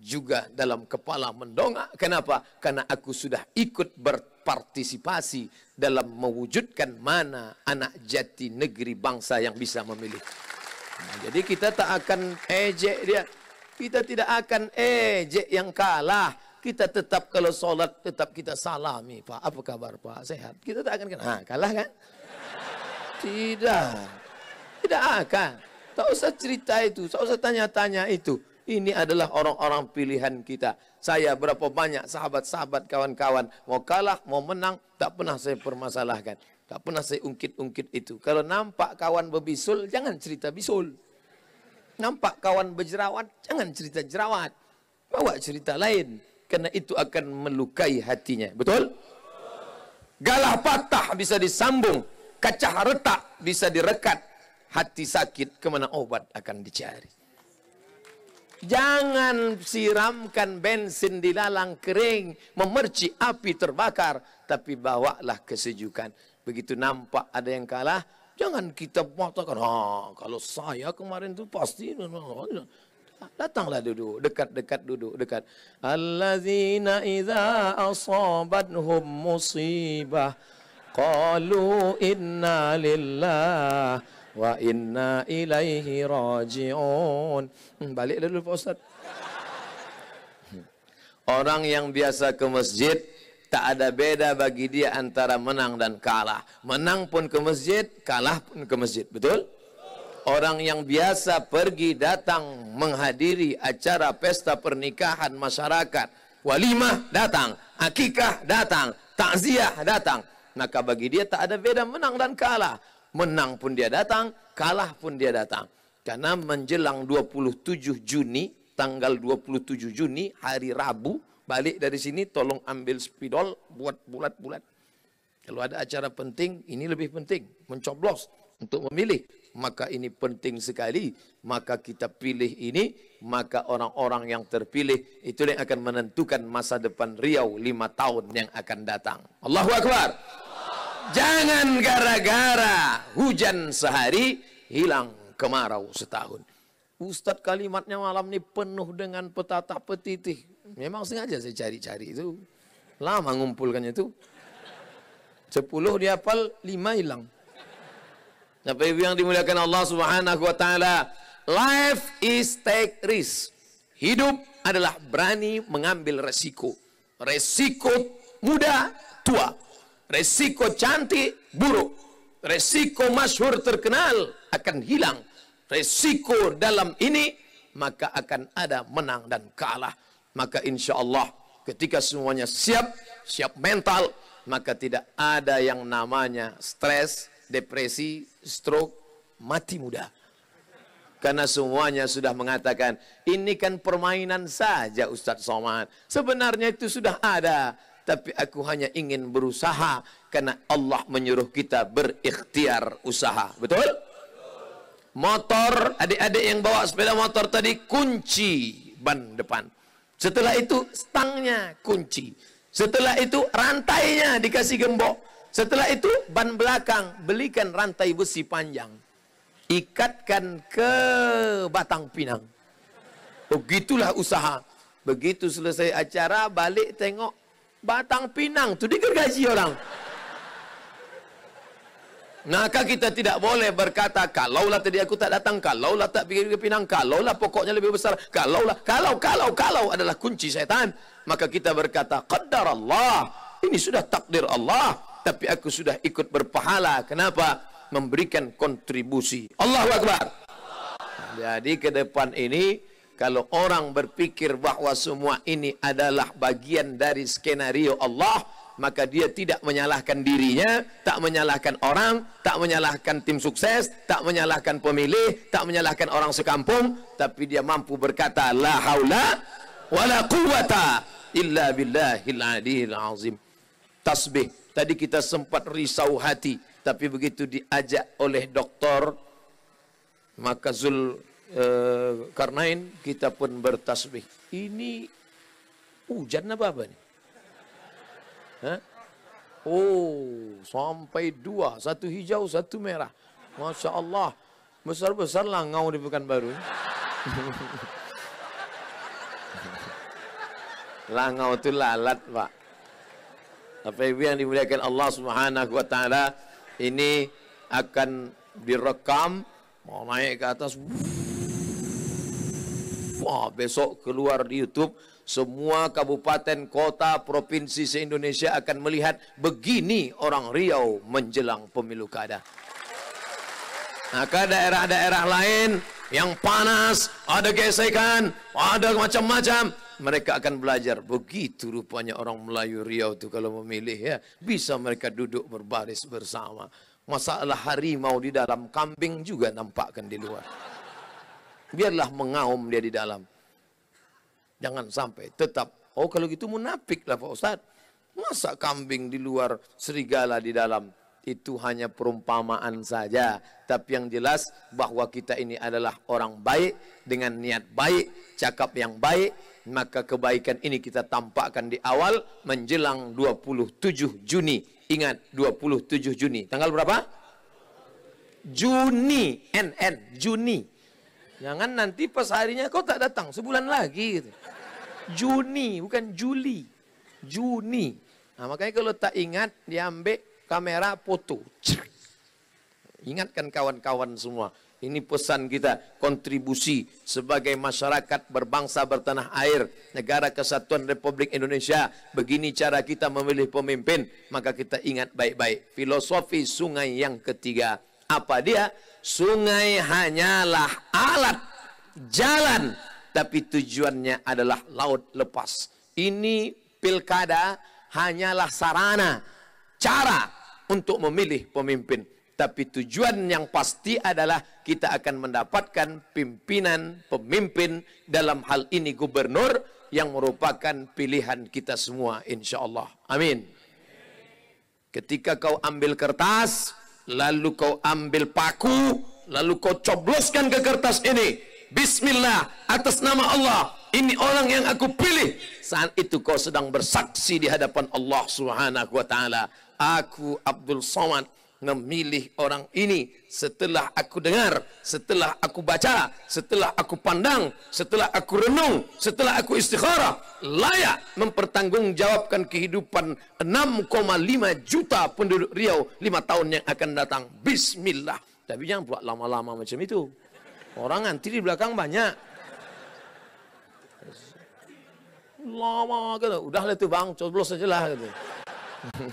juga dalam kepala mendongak. Kenapa? Karena aku sudah ikut berpartisipasi dalam mewujudkan mana anak jati negeri bangsa yang bisa memilih. Nah, jadi kita tak akan ejek dia. Kita tidak akan ejek yang kalah. Kita tetap kalau sholat tetap kita salami Pak. Apa kabar Pak? Sehat? Kita tak akan kena. Ha, kalah kan? Tidak. Tidak akan. Tak usah cerita itu, tak usah tanya-tanya itu. Ini adalah orang-orang pilihan kita. Saya berapa banyak sahabat-sahabat kawan-kawan. Mau kalah, mau menang, tak pernah saya permasalahkan. Tak pernah saya ungkit-ungkit itu. Kalau nampak kawan berbisul, jangan cerita bisul. Nampak kawan berjerawat, jangan cerita jerawat. Bawa cerita lain. Karena itu akan melukai hatinya. Betul? Galah patah bisa disambung. Kacah retak bisa direkat. Hati sakit kemana obat akan dicari. Jangan siramkan bensin di lalang kering, memerci api terbakar, tapi bawalah kesejukan. Begitu nampak ada yang kalah, jangan kita mengatakan, ha, kalau saya kemarin itu pasti datanglah duduk, dekat-dekat duduk, dekat. Allazina idza asabathum musibah qalu inna lillah wa inna ilaihi raji'un. Hmm, balik dulu Pak Ustaz. Hmm. Orang yang biasa ke masjid tak ada beda bagi dia antara menang dan kalah. Menang pun ke masjid, kalah pun ke masjid. Betul? Orang yang biasa pergi datang menghadiri acara pesta pernikahan masyarakat, walimah datang, akikah datang, takziah datang, maka bagi dia tak ada beda menang dan kalah. Menang pun dia datang, kalah pun dia datang. Karena menjelang 27 Juni, tanggal 27 Juni, hari Rabu, balik dari sini tolong ambil spidol buat bulat-bulat. Kalau ada acara penting, ini lebih penting. Mencoblos untuk memilih. Maka ini penting sekali. Maka kita pilih ini, maka orang-orang yang terpilih, itu yang akan menentukan masa depan Riau lima tahun yang akan datang. Allahu Akbar. Jangan gara-gara hujan sehari hilang kemarau setahun. Ustadz kalimatnya malam ini penuh dengan petata petitih. Memang sengaja saya cari-cari itu. Lama ngumpulkannya itu. Sepuluh dihafal, lima hilang. Apa yang dimuliakan Allah subhanahu wa ta'ala. Life is take risk. Hidup adalah berani mengambil resiko. Resiko muda, tua resiko cantik buruk, resiko masyhur terkenal akan hilang. Resiko dalam ini maka akan ada menang dan kalah. Maka insya Allah ketika semuanya siap, siap mental, maka tidak ada yang namanya stres, depresi, stroke, mati muda. Karena semuanya sudah mengatakan, ini kan permainan saja Ustadz Somad. Sebenarnya itu sudah ada tapi aku hanya ingin berusaha karena Allah menyuruh kita berikhtiar usaha. Betul? Motor, adik-adik yang bawa sepeda motor tadi kunci ban depan. Setelah itu stangnya kunci. Setelah itu rantainya dikasih gembok. Setelah itu ban belakang belikan rantai besi panjang. Ikatkan ke batang pinang. Begitulah usaha. Begitu selesai acara balik tengok Batang Pinang tu digergaji orang. Maka kita tidak boleh berkata kalaulah tadi aku tak datang, kalaulah tak pergi ke Pinang, kalaulah pokoknya lebih besar, kalaulah kalau kalau kalau adalah kunci setan, maka kita berkata qaddar Allah. Ini sudah takdir Allah, tapi aku sudah ikut berpahala. Kenapa? Memberikan kontribusi. Allahu Akbar. Jadi ke depan ini kalau orang berpikir bahwa semua ini adalah bagian dari skenario Allah, maka dia tidak menyalahkan dirinya, tak menyalahkan orang, tak menyalahkan tim sukses, tak menyalahkan pemilih, tak menyalahkan orang sekampung, tapi dia mampu berkata la haula wala quwata illa billahil aliyil azim. Tasbih. Tadi kita sempat risau hati, tapi begitu diajak oleh doktor maka Zul Uh, Karnain kita pun bertasbih. Ini hujan apa apa nih? Hah? Oh, sampai dua, satu hijau, satu merah. Masya Allah, besar-besar langau di Pekanbaru. (laughs) langau itu lalat, Pak. Apa yang dimuliakan Allah Subhanahu wa taala, ini akan direkam mau naik ke atas. Wah, besok keluar di YouTube semua kabupaten, kota, provinsi se-Indonesia akan melihat begini orang Riau menjelang pemilu kada. Maka daerah-daerah lain yang panas, ada gesekan, ada macam-macam, mereka akan belajar. Begitu rupanya orang Melayu Riau itu kalau memilih ya, bisa mereka duduk berbaris bersama. Masalah harimau di dalam, kambing juga nampakkan di luar. Biarlah mengaum dia di dalam. Jangan sampai tetap, oh kalau gitu munafik lah Pak Ustaz. Masa kambing di luar, serigala di dalam? itu hanya perumpamaan saja. Tapi yang jelas bahwa kita ini adalah orang baik dengan niat baik, cakap yang baik, maka kebaikan ini kita tampakkan di awal menjelang 27 Juni. Ingat 27 Juni. Tanggal berapa? Juni, NN, Juni. Jangan nanti pas harinya kau tak datang, sebulan lagi gitu. Juni, bukan Juli. Juni. Nah, makanya kalau tak ingat diambil kamera foto. Ingatkan kawan-kawan semua. Ini pesan kita, kontribusi sebagai masyarakat berbangsa bertanah air, negara kesatuan Republik Indonesia. Begini cara kita memilih pemimpin, maka kita ingat baik-baik. Filosofi sungai yang ketiga. Apa dia? Sungai hanyalah alat jalan, tapi tujuannya adalah laut lepas. Ini pilkada hanyalah sarana, cara untuk memilih pemimpin. Tapi tujuan yang pasti adalah kita akan mendapatkan pimpinan, pemimpin dalam hal ini gubernur yang merupakan pilihan kita semua insya Allah. Amin. Ketika kau ambil kertas, lalu kau ambil paku, lalu kau cobloskan ke kertas ini. Bismillah atas nama Allah. Ini orang yang aku pilih. Saat itu kau sedang bersaksi di hadapan Allah Subhanahu wa taala aku Abdul Somad memilih orang ini setelah aku dengar, setelah aku baca, setelah aku pandang, setelah aku renung, setelah aku istikharah, layak mempertanggungjawabkan kehidupan 6,5 juta penduduk Riau 5 tahun yang akan datang. Bismillah. Tapi jangan buat lama-lama macam itu. Orang nanti di belakang banyak. Lama kan. Udahlah itu bang, coblos saja lah. Gitu.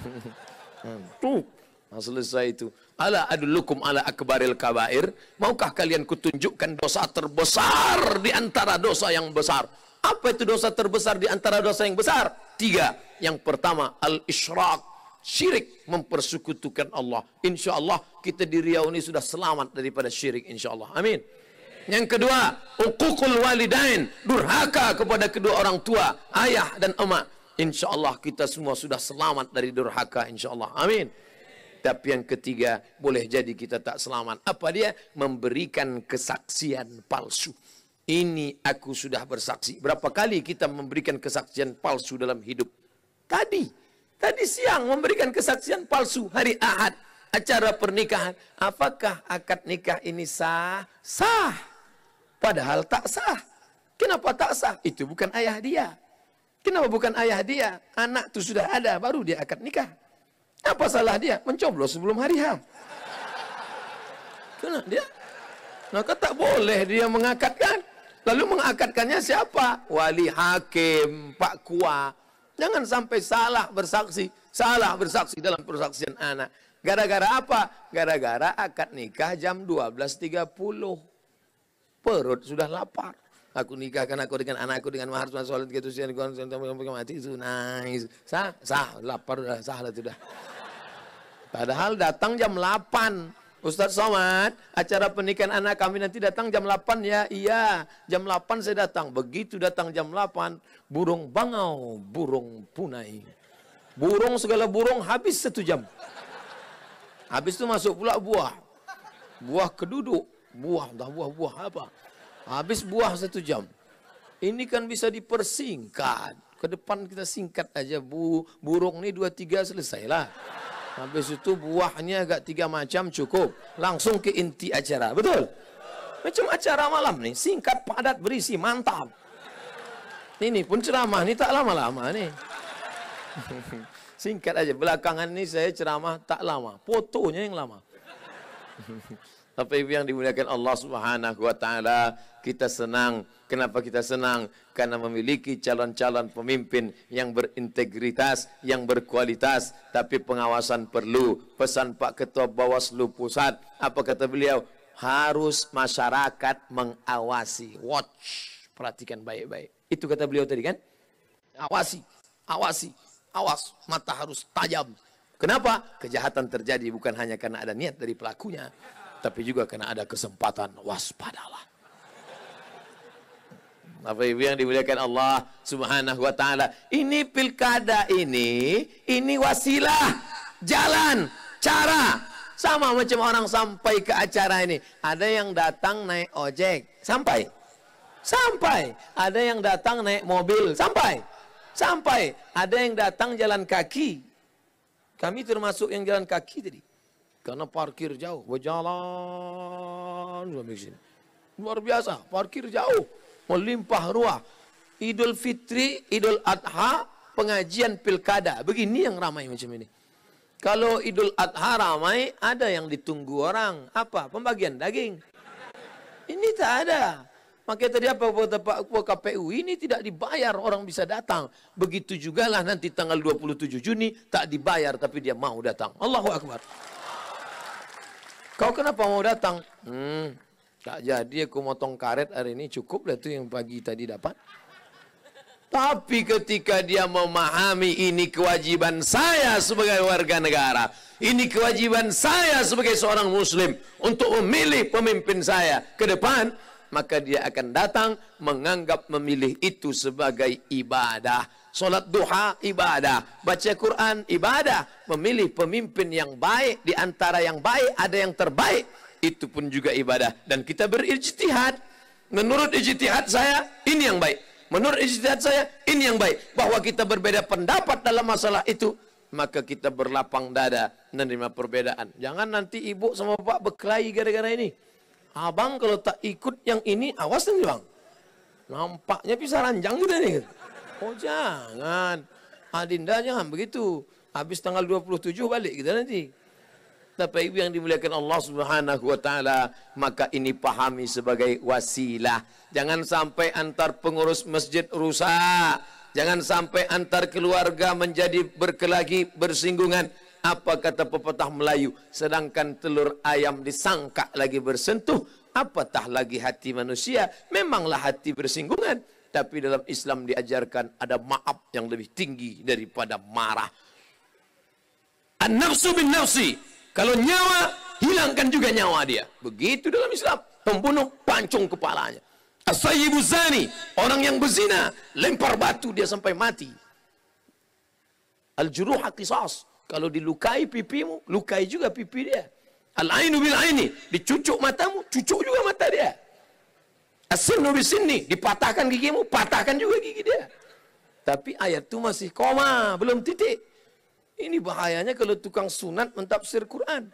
(laughs) Tuh. Nah, selesai itu. Ala adulukum ala akbaril kabair. Maukah kalian kutunjukkan dosa terbesar di antara dosa yang besar? Apa itu dosa terbesar di antara dosa yang besar? Tiga. Yang pertama, al-isyraq. Syirik mempersekutukan Allah. Insya Allah kita di Riau ini sudah selamat daripada syirik. Insya Allah. Amin. Yang kedua, uququl walidain. Durhaka kepada kedua orang tua, ayah dan emak. Insya Allah kita semua sudah selamat dari durhaka insya Allah. Amin. Tapi yang ketiga, boleh jadi kita tak selamat. Apa dia? Memberikan kesaksian palsu. Ini aku sudah bersaksi. Berapa kali kita memberikan kesaksian palsu dalam hidup? Tadi. Tadi siang memberikan kesaksian palsu. Hari Ahad. Acara pernikahan. Apakah akad nikah ini sah? Sah. Padahal tak sah. Kenapa tak sah? Itu bukan ayah dia. Kenapa bukan ayah dia? Anak itu sudah ada, baru dia akad nikah. Apa salah dia? Mencoblos sebelum hari H. Kenapa dia? Maka tak boleh dia mengakatkan. Lalu mengakatkannya siapa? Wali hakim, Pak Kua. Jangan sampai salah bersaksi. Salah bersaksi dalam persaksian anak. Gara-gara apa? Gara-gara akad nikah jam 12.30. Perut sudah lapar. Aku nikahkan aku dengan anakku dengan mahar sholat gitu sih mati itu nice. Sah, sah, lapar dah, sah lah sudah. Padahal datang jam 8. Ustaz Somad, acara pernikahan anak kami nanti datang jam 8 ya. Iya, jam 8 saya datang. Begitu datang jam 8, burung bangau, burung punai. Burung segala burung habis satu jam. Habis itu masuk pula buah. Buah keduduk. Buah, dah buah-buah apa? Habis buah satu jam. Ini kan bisa dipersingkat. Ke depan kita singkat aja bu burung ini dua tiga selesailah. Habis itu buahnya agak tiga macam cukup. Langsung ke inti acara. Betul? Macam acara malam nih. Singkat, padat, berisi. Mantap. Ini pun ceramah. Ini tak lama-lama nih. (laughs) Singkat aja. Belakangan ini saya ceramah tak lama. Fotonya yang lama. (laughs) Bapak Ibu yang dimuliakan Allah Subhanahu wa taala, kita senang. Kenapa kita senang? Karena memiliki calon-calon pemimpin yang berintegritas, yang berkualitas, tapi pengawasan perlu. Pesan Pak Ketua Bawaslu Pusat, apa kata beliau? harus masyarakat mengawasi. Watch. Perhatikan baik-baik. Itu kata beliau tadi kan? Awasi, awasi, awas. Mata harus tajam. Kenapa? Kejahatan terjadi bukan hanya karena ada niat dari pelakunya. Tapi juga karena ada kesempatan. Waspadalah. Apa ibu yang dimuliakan Allah subhanahu wa ta'ala. Ini pilkada ini, ini wasilah, jalan, cara. Sama macam orang sampai ke acara ini. Ada yang datang naik ojek, sampai. Sampai. Ada yang datang naik mobil, sampai. Sampai. Ada yang datang jalan kaki. Kami termasuk yang jalan kaki tadi. Karena parkir jauh, berjalan sampai sini. Luar biasa, parkir jauh melimpah ruah. Idul Fitri, Idul Adha, pengajian pilkada. Begini yang ramai macam ini. Kalau Idul Adha ramai, ada yang ditunggu orang. Apa? Pembagian daging. Ini tak ada. Makanya tadi apa kata Pak KPU ini tidak dibayar orang bisa datang. Begitu juga lah nanti tanggal 27 Juni tak dibayar tapi dia mau datang. Allahu Akbar. Kau kenapa mau datang? Hmm, Tak jadi aku motong karet hari ini cukup lah tu yang pagi tadi dapat. Tapi ketika dia memahami ini kewajiban saya sebagai warga negara. Ini kewajiban saya sebagai seorang muslim. Untuk memilih pemimpin saya ke depan. Maka dia akan datang menganggap memilih itu sebagai ibadah. Solat duha ibadah. Baca Quran ibadah. Memilih pemimpin yang baik. Di antara yang baik ada yang terbaik. Itu pun juga ibadah. Dan kita berijtihad. Menurut ijtihad saya ini yang baik. Menurut ijtihad saya ini yang baik. Bahwa kita berbeda pendapat dalam masalah itu maka kita berlapang dada menerima perbedaan. Jangan nanti ibu sama bapak berkelahi gara-gara ini. Abang kalau tak ikut yang ini awas nanti bang. Nampaknya bisa ranjang kita nih oh jangan Adinda jangan begitu habis tanggal 27 balik kita nanti Bapak Ibu yang dimuliakan Allah Subhanahu wa taala, maka ini pahami sebagai wasilah. Jangan sampai antar pengurus masjid rusak. Jangan sampai antar keluarga menjadi berkelagi bersinggungan. Apa kata pepatah Melayu? Sedangkan telur ayam disangka lagi bersentuh, apatah lagi hati manusia? Memanglah hati bersinggungan. Tapi dalam Islam diajarkan ada maaf yang lebih tinggi daripada marah. An-nafsu bin nafsi kalau nyawa, hilangkan juga nyawa dia. Begitu dalam Islam. Pembunuh, pancung kepalanya. Asayyibu zani, orang yang berzina, lempar batu dia sampai mati. Al-juruh qisas. Kalau dilukai pipimu, lukai juga pipi dia. Al-ainu bil aini, dicucuk matamu, cucuk juga mata dia. As-sinnu sini, dipatahkan gigimu, patahkan juga gigi dia. Tapi ayat itu masih koma, belum titik. Ini bahayanya kalau tukang sunat mentafsir Quran.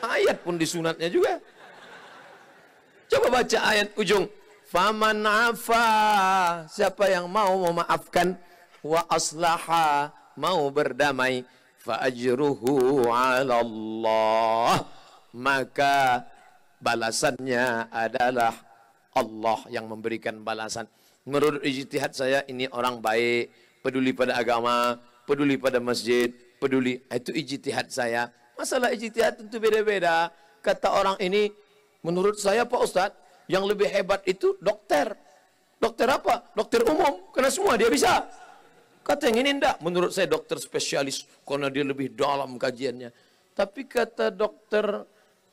Ayat pun disunatnya juga. Coba baca ayat ujung. Faman afa. Siapa yang mau memaafkan. Wa aslaha. Mau berdamai. Fa ajruhu ala Allah. Maka balasannya adalah Allah yang memberikan balasan. Menurut ijtihad saya ini orang baik, peduli pada agama, peduli pada masjid, peduli. Itu ijtihad saya. Masalah ijtihad tentu beda-beda. Kata orang ini, menurut saya Pak Ustadz, yang lebih hebat itu dokter. Dokter apa? Dokter umum. Karena semua dia bisa. Kata yang ini enggak. Menurut saya dokter spesialis. Karena dia lebih dalam kajiannya. Tapi kata dokter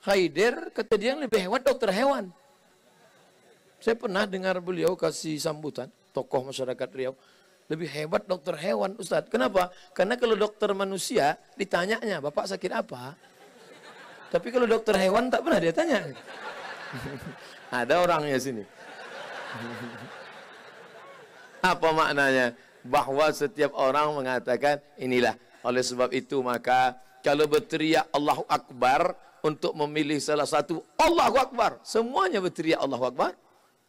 Haider, kata dia yang lebih hebat dokter hewan. Saya pernah dengar beliau kasih sambutan, tokoh masyarakat Riau. Lebih hebat dokter hewan, Ustadz. Kenapa? Karena kalau dokter manusia, ditanyanya, Bapak sakit apa? Tapi kalau dokter hewan tak pernah dia tanya. (laughs) Ada orangnya sini. apa maknanya? Bahwa setiap orang mengatakan, inilah. Oleh sebab itu maka, kalau berteriak Allahu Akbar, untuk memilih salah satu Allahu Akbar. Semuanya berteriak Allahu Akbar.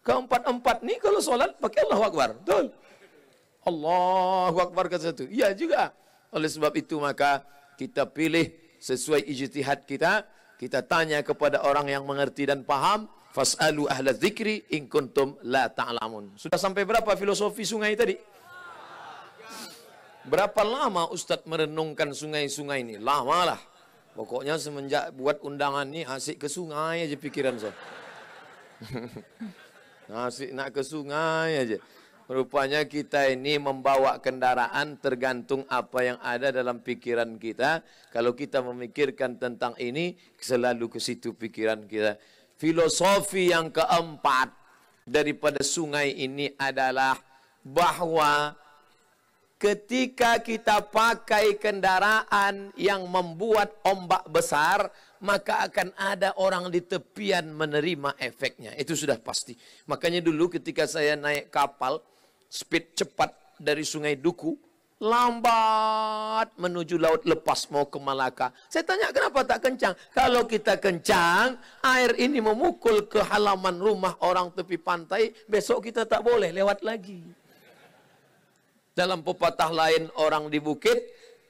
Keempat-empat ni kalau solat pakai Allahu Akbar. Betul? Allahu Akbar kata satu. Ya juga. Oleh sebab itu maka kita pilih sesuai ijtihad kita. Kita tanya kepada orang yang mengerti dan paham. Fas'alu ahla zikri in kuntum la ta'lamun. Sudah sampai berapa filosofi sungai tadi? Berapa lama Ustadz merenungkan sungai-sungai ini? Lama lah. Pokoknya semenjak buat undangan ni asik ke sungai aja pikiran saya. (laughs) asik nak ke sungai aja. Rupanya kita ini membawa kendaraan tergantung apa yang ada dalam pikiran kita. Kalau kita memikirkan tentang ini, selalu ke situ pikiran kita. Filosofi yang keempat daripada sungai ini adalah bahwa ketika kita pakai kendaraan yang membuat ombak besar, maka akan ada orang di tepian menerima efeknya. Itu sudah pasti. Makanya dulu ketika saya naik kapal, speed cepat dari sungai Duku, lambat menuju laut lepas mau ke Malaka. Saya tanya kenapa tak kencang? Kalau kita kencang, air ini memukul ke halaman rumah orang tepi pantai, besok kita tak boleh lewat lagi. Dalam pepatah lain orang di bukit,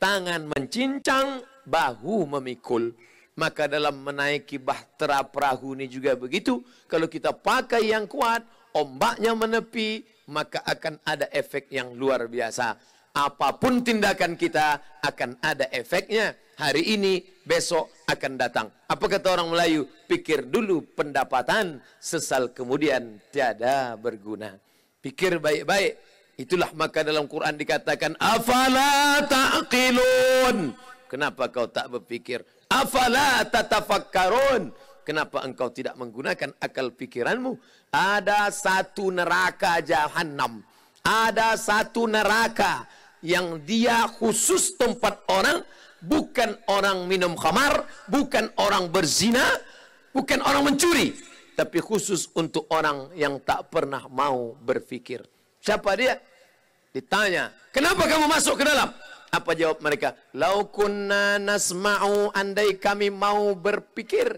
tangan mencincang, bahu memikul. Maka dalam menaiki bahtera perahu ini juga begitu. Kalau kita pakai yang kuat, ombaknya menepi, maka akan ada efek yang luar biasa. Apa pun tindakan kita akan ada efeknya. Hari ini, besok akan datang. Apa kata orang Melayu? Pikir dulu pendapatan, sesal kemudian tiada berguna. Pikir baik-baik, Itulah maka dalam Quran dikatakan afala taqilun. Kenapa kau tak berpikir? Afala tatafakkarun. Kenapa engkau tidak menggunakan akal pikiranmu? Ada satu neraka jahanam. Ada satu neraka yang dia khusus tempat orang bukan orang minum khamar, bukan orang berzina, bukan orang mencuri, tapi khusus untuk orang yang tak pernah mau berfikir. Siapa dia? Ditanya, kenapa kamu masuk ke dalam? Apa jawab mereka? Lau kunna nasma'u andai kami mau berpikir,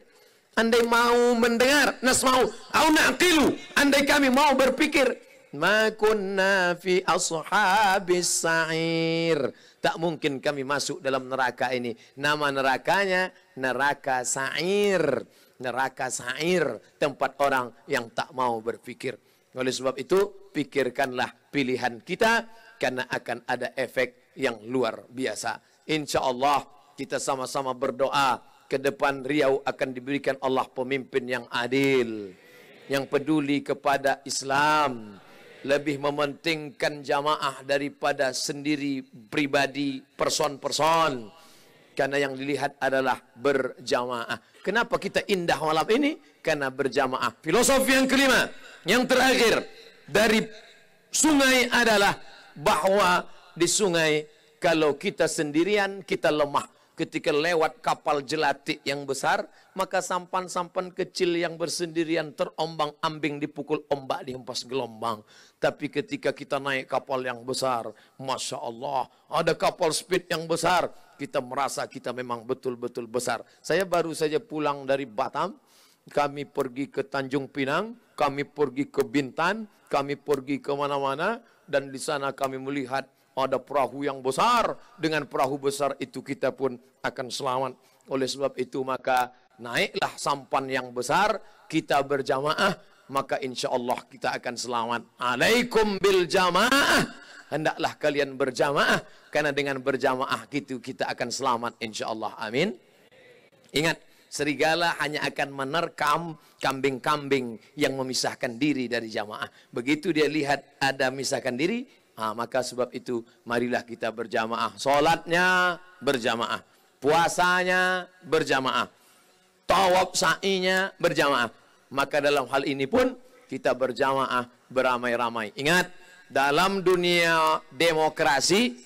andai mau mendengar, nasma'u au na'qilu, andai kami mau berpikir, ma kunna fi ashabis sa'ir. Tak mungkin kami masuk dalam neraka ini. Nama nerakanya neraka sa'ir. Neraka sa'ir, tempat orang yang tak mau berpikir. Oleh sebab itu, pikirkanlah pilihan kita karena akan ada efek yang luar biasa. Insya Allah kita sama-sama berdoa ke depan Riau akan diberikan Allah pemimpin yang adil, yang peduli kepada Islam, lebih mementingkan jamaah daripada sendiri pribadi person-person karena yang dilihat adalah berjamaah. Kenapa kita indah malam ini? Karena berjamaah. Filosofi yang kelima, yang terakhir dari sungai adalah bahwa di sungai kalau kita sendirian kita lemah. Ketika lewat kapal jelatik yang besar, maka sampan-sampan kecil yang bersendirian terombang-ambing dipukul ombak dihempas gelombang. Tapi ketika kita naik kapal yang besar, Masya Allah, ada kapal speed yang besar, kita merasa kita memang betul-betul besar. Saya baru saja pulang dari Batam, kami pergi ke Tanjung Pinang, kami pergi ke Bintan, kami pergi ke mana-mana, dan di sana kami melihat ada perahu yang besar. Dengan perahu besar itu kita pun akan selamat. Oleh sebab itu maka naiklah sampan yang besar. Kita berjamaah. Maka insya Allah kita akan selamat. Alaikum bil jamaah. Hendaklah kalian berjamaah. Karena dengan berjamaah itu kita akan selamat insya Allah. Amin. Ingat. Serigala hanya akan menerkam kambing-kambing yang memisahkan diri dari jamaah. Begitu dia lihat ada memisahkan diri, Ha, maka sebab itu marilah kita berjamaah. Solatnya berjamaah. Puasanya berjamaah. Tawab sa'inya berjamaah. Maka dalam hal ini pun kita berjamaah beramai-ramai. Ingat, dalam dunia demokrasi,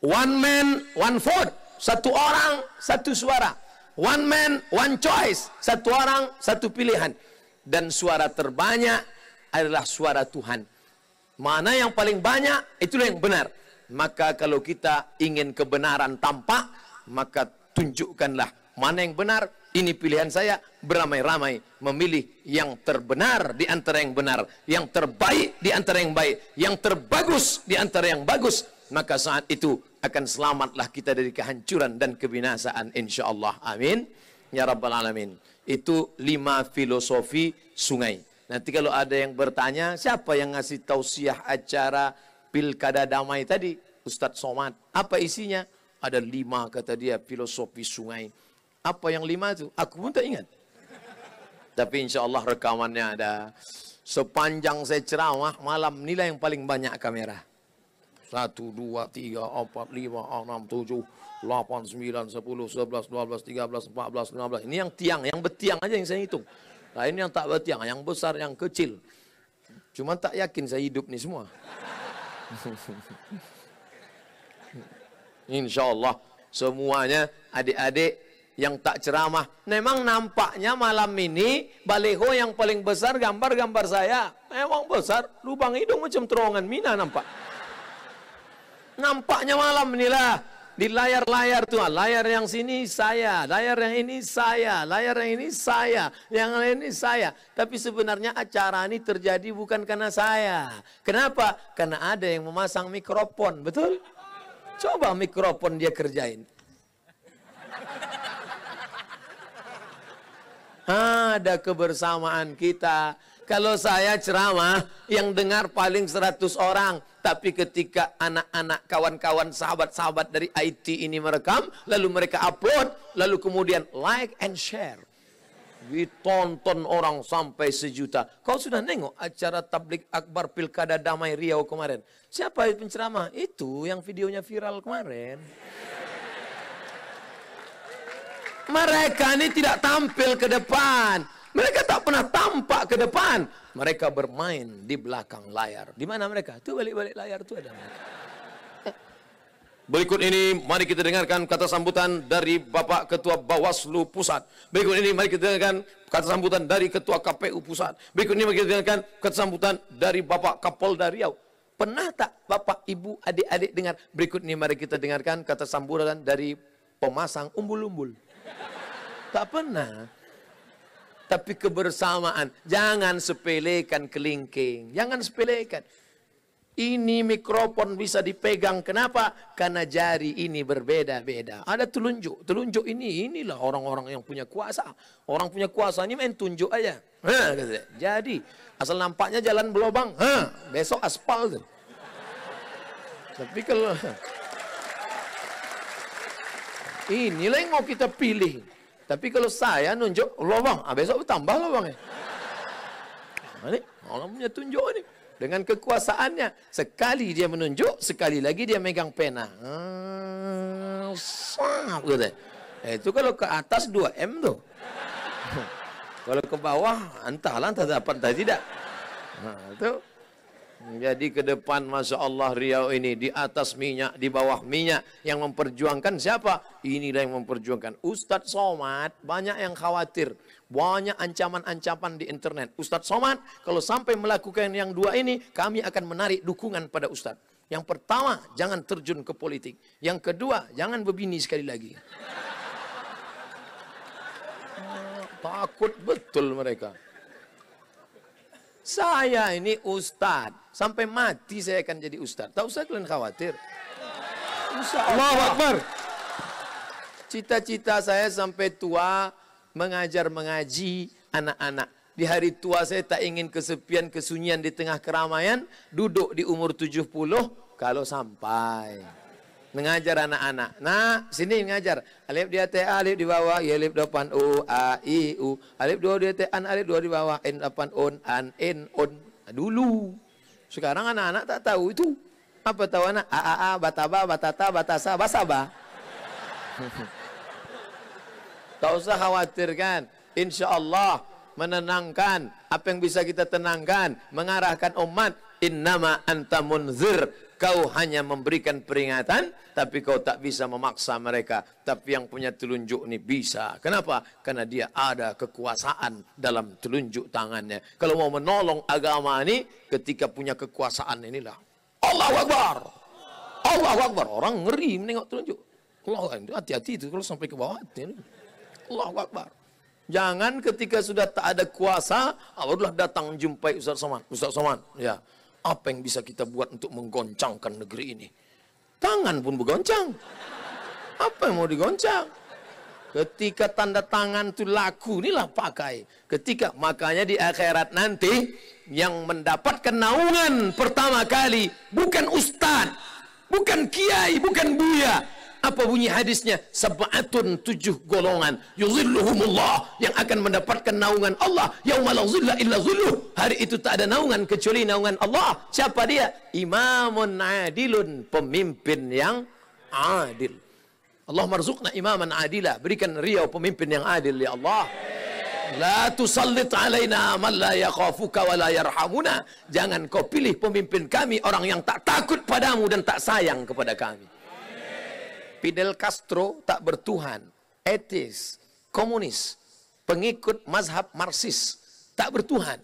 one man, one vote. Satu orang, satu suara. One man, one choice. Satu orang, satu pilihan. Dan suara terbanyak adalah suara Tuhan. Mana yang paling banyak, itulah yang benar. Maka kalau kita ingin kebenaran tampak, maka tunjukkanlah mana yang benar. Ini pilihan saya beramai-ramai memilih yang terbenar di antara yang benar, yang terbaik di antara yang baik, yang terbagus di antara yang bagus. Maka saat itu akan selamatlah kita dari kehancuran dan kebinasaan insyaallah. Amin. Ya Rabbal Alamin. Itu lima filosofi sungai. Nanti kalau ada yang bertanya, siapa yang ngasih tausiah acara pilkada damai tadi? Ustadz Somad. Apa isinya? Ada lima kata dia filosofi sungai. Apa yang lima itu? Aku pun tak ingat. Tapi insya Allah rekamannya ada. Sepanjang saya ceramah malam nilai yang paling banyak kamera. Satu, dua, tiga, empat, lima, enam, tujuh, delapan, sembilan, sepuluh, sebelas, dua belas, tiga belas, empat belas, lima belas. Ini yang tiang, yang betiang aja yang saya hitung. Nah ini yang tak betiang, yang besar, yang kecil. Cuma tak yakin saya hidup nih semua. (laughs) Insya Allah semuanya adik-adik yang tak ceramah. Memang nampaknya malam ini baleho yang paling besar gambar-gambar saya. Memang besar, lubang hidung macam terowongan mina nampak. Nampaknya malam inilah di layar-layar tuh, layar yang sini saya, layar yang ini saya, layar yang ini saya, yang lain ini saya. Tapi sebenarnya acara ini terjadi bukan karena saya. Kenapa? Karena ada yang memasang mikrofon, betul? Coba mikrofon dia kerjain. Ada kebersamaan kita. Kalau saya ceramah, yang dengar paling 100 orang. Tapi ketika anak-anak, kawan-kawan, sahabat-sahabat dari IT ini merekam, lalu mereka upload, lalu kemudian like and share. Ditonton orang sampai sejuta. Kau sudah nengok acara tablik akbar pilkada damai Riau kemarin? Siapa penceramah? Itu yang videonya viral kemarin. Mereka ini tidak tampil ke depan. Mereka tak pernah tampak ke depan. Mereka bermain di belakang layar. Di mana mereka? Itu balik-balik layar itu ada mereka. Berikut ini mari kita dengarkan kata sambutan dari Bapak Ketua Bawaslu Pusat. Berikut ini mari kita dengarkan kata sambutan dari Ketua KPU Pusat. Berikut ini mari kita dengarkan kata sambutan dari Bapak Kapolda Riau. Pernah tak Bapak, Ibu, adik-adik dengar? Berikut ini mari kita dengarkan kata sambutan dari pemasang umbul-umbul. Tak pernah. Tapi kebersamaan. Jangan sepelekan kelingking. Jangan sepelekan. Ini mikrofon bisa dipegang. Kenapa? Karena jari ini berbeda-beda. Ada telunjuk. Telunjuk ini, inilah orang-orang yang punya kuasa. Orang punya kuasa ini main tunjuk aja. Ha, Jadi, asal nampaknya jalan berlobang. Ha, besok aspal. Tapi kalau... Inilah yang mau kita pilih. Tapi kalau saya nunjuk lubang, ah, besok tambah lubangnya. Nah, ini Allah punya tunjuk ini. Dengan kekuasaannya. Sekali dia menunjuk, sekali lagi dia megang pena. Hmm, gitu. Eh, itu kalau ke atas 2M tuh. (laughs) kalau ke bawah, entahlah entah dapat entah tidak. Nah, itu jadi ke depan Masya Allah Riau ini di atas minyak, di bawah minyak yang memperjuangkan siapa? Inilah yang memperjuangkan. Ustadz Somad banyak yang khawatir. Banyak ancaman-ancaman di internet. Ustadz Somad kalau sampai melakukan yang dua ini kami akan menarik dukungan pada Ustadz. Yang pertama jangan terjun ke politik. Yang kedua jangan berbini sekali lagi. Takut betul mereka. Saya ini ustadz. Sampai mati saya akan jadi ustadz. Tak usah kalian khawatir. Allah Akbar. Cita-cita saya sampai tua mengajar mengaji anak-anak. Di hari tua saya tak ingin kesepian, kesunyian di tengah keramaian. Duduk di umur 70 kalau sampai mengajar anak-anak. Nah, sini mengajar. Alif di atas alif di bawah, ya alif depan u a i u. Alif dua di atas an, alif dua di bawah, n depan on, an, in, on. Nah, dulu. Sekarang anak-anak tak tahu itu. Apa tahu anak? A a a bataba batata batasa basaba. (laughs) tak usah khawatir kan. Insya Allah menenangkan apa yang bisa kita tenangkan mengarahkan umat innama anta munzir Kau hanya memberikan peringatan, tapi kau tak bisa memaksa mereka. Tapi yang punya telunjuk ini bisa. Kenapa? Karena dia ada kekuasaan dalam telunjuk tangannya. Kalau mau menolong agama ini, ketika punya kekuasaan inilah. Allah Akbar! Allah Akbar! Orang ngeri menengok telunjuk. Allah hati-hati itu kalau sampai ke bawah. Allah Akbar. Jangan ketika sudah tak ada kuasa, barulah datang jumpai Ustaz Soman. Ustaz Soman, ya. Apa yang bisa kita buat untuk menggoncangkan negeri ini? Tangan pun bergoncang. Apa yang mau digoncang? Ketika tanda tangan itu laku, inilah pakai. Ketika, makanya di akhirat nanti, yang mendapatkan naungan pertama kali, bukan ustad, bukan kiai, bukan buya. Apa bunyi hadisnya? Sab'atun tujuh golongan. Yuzilluhumullah. Yang akan mendapatkan naungan Allah. Yaumala zilla illa zilluh. Hari itu tak ada naungan kecuali naungan Allah. Siapa dia? Imamun adilun. Pemimpin yang adil. Allah marzukna imaman adila. Berikan riau pemimpin yang adil ya Allah. La tusallit alaina man la yakhafuka wa la yarhamuna. Jangan kau pilih pemimpin kami orang yang tak takut padamu dan tak sayang kepada kami. Fidel Castro tak bertuhan, etis, komunis, pengikut mazhab Marxis, tak bertuhan.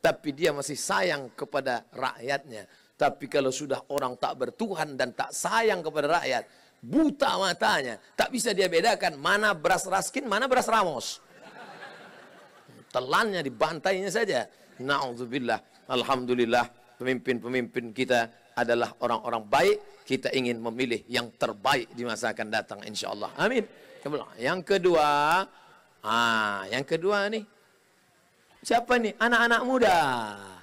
Tapi dia masih sayang kepada rakyatnya. Tapi kalau sudah orang tak bertuhan dan tak sayang kepada rakyat, buta matanya, tak bisa dia bedakan mana beras raskin, mana beras ramos. Telannya dibantainya saja. Na'udzubillah. Alhamdulillah pemimpin-pemimpin kita adalah orang-orang baik, kita ingin memilih yang terbaik di masa akan datang insyaallah. Amin. Yang kedua, ah, yang kedua nih. Siapa nih? Anak-anak muda.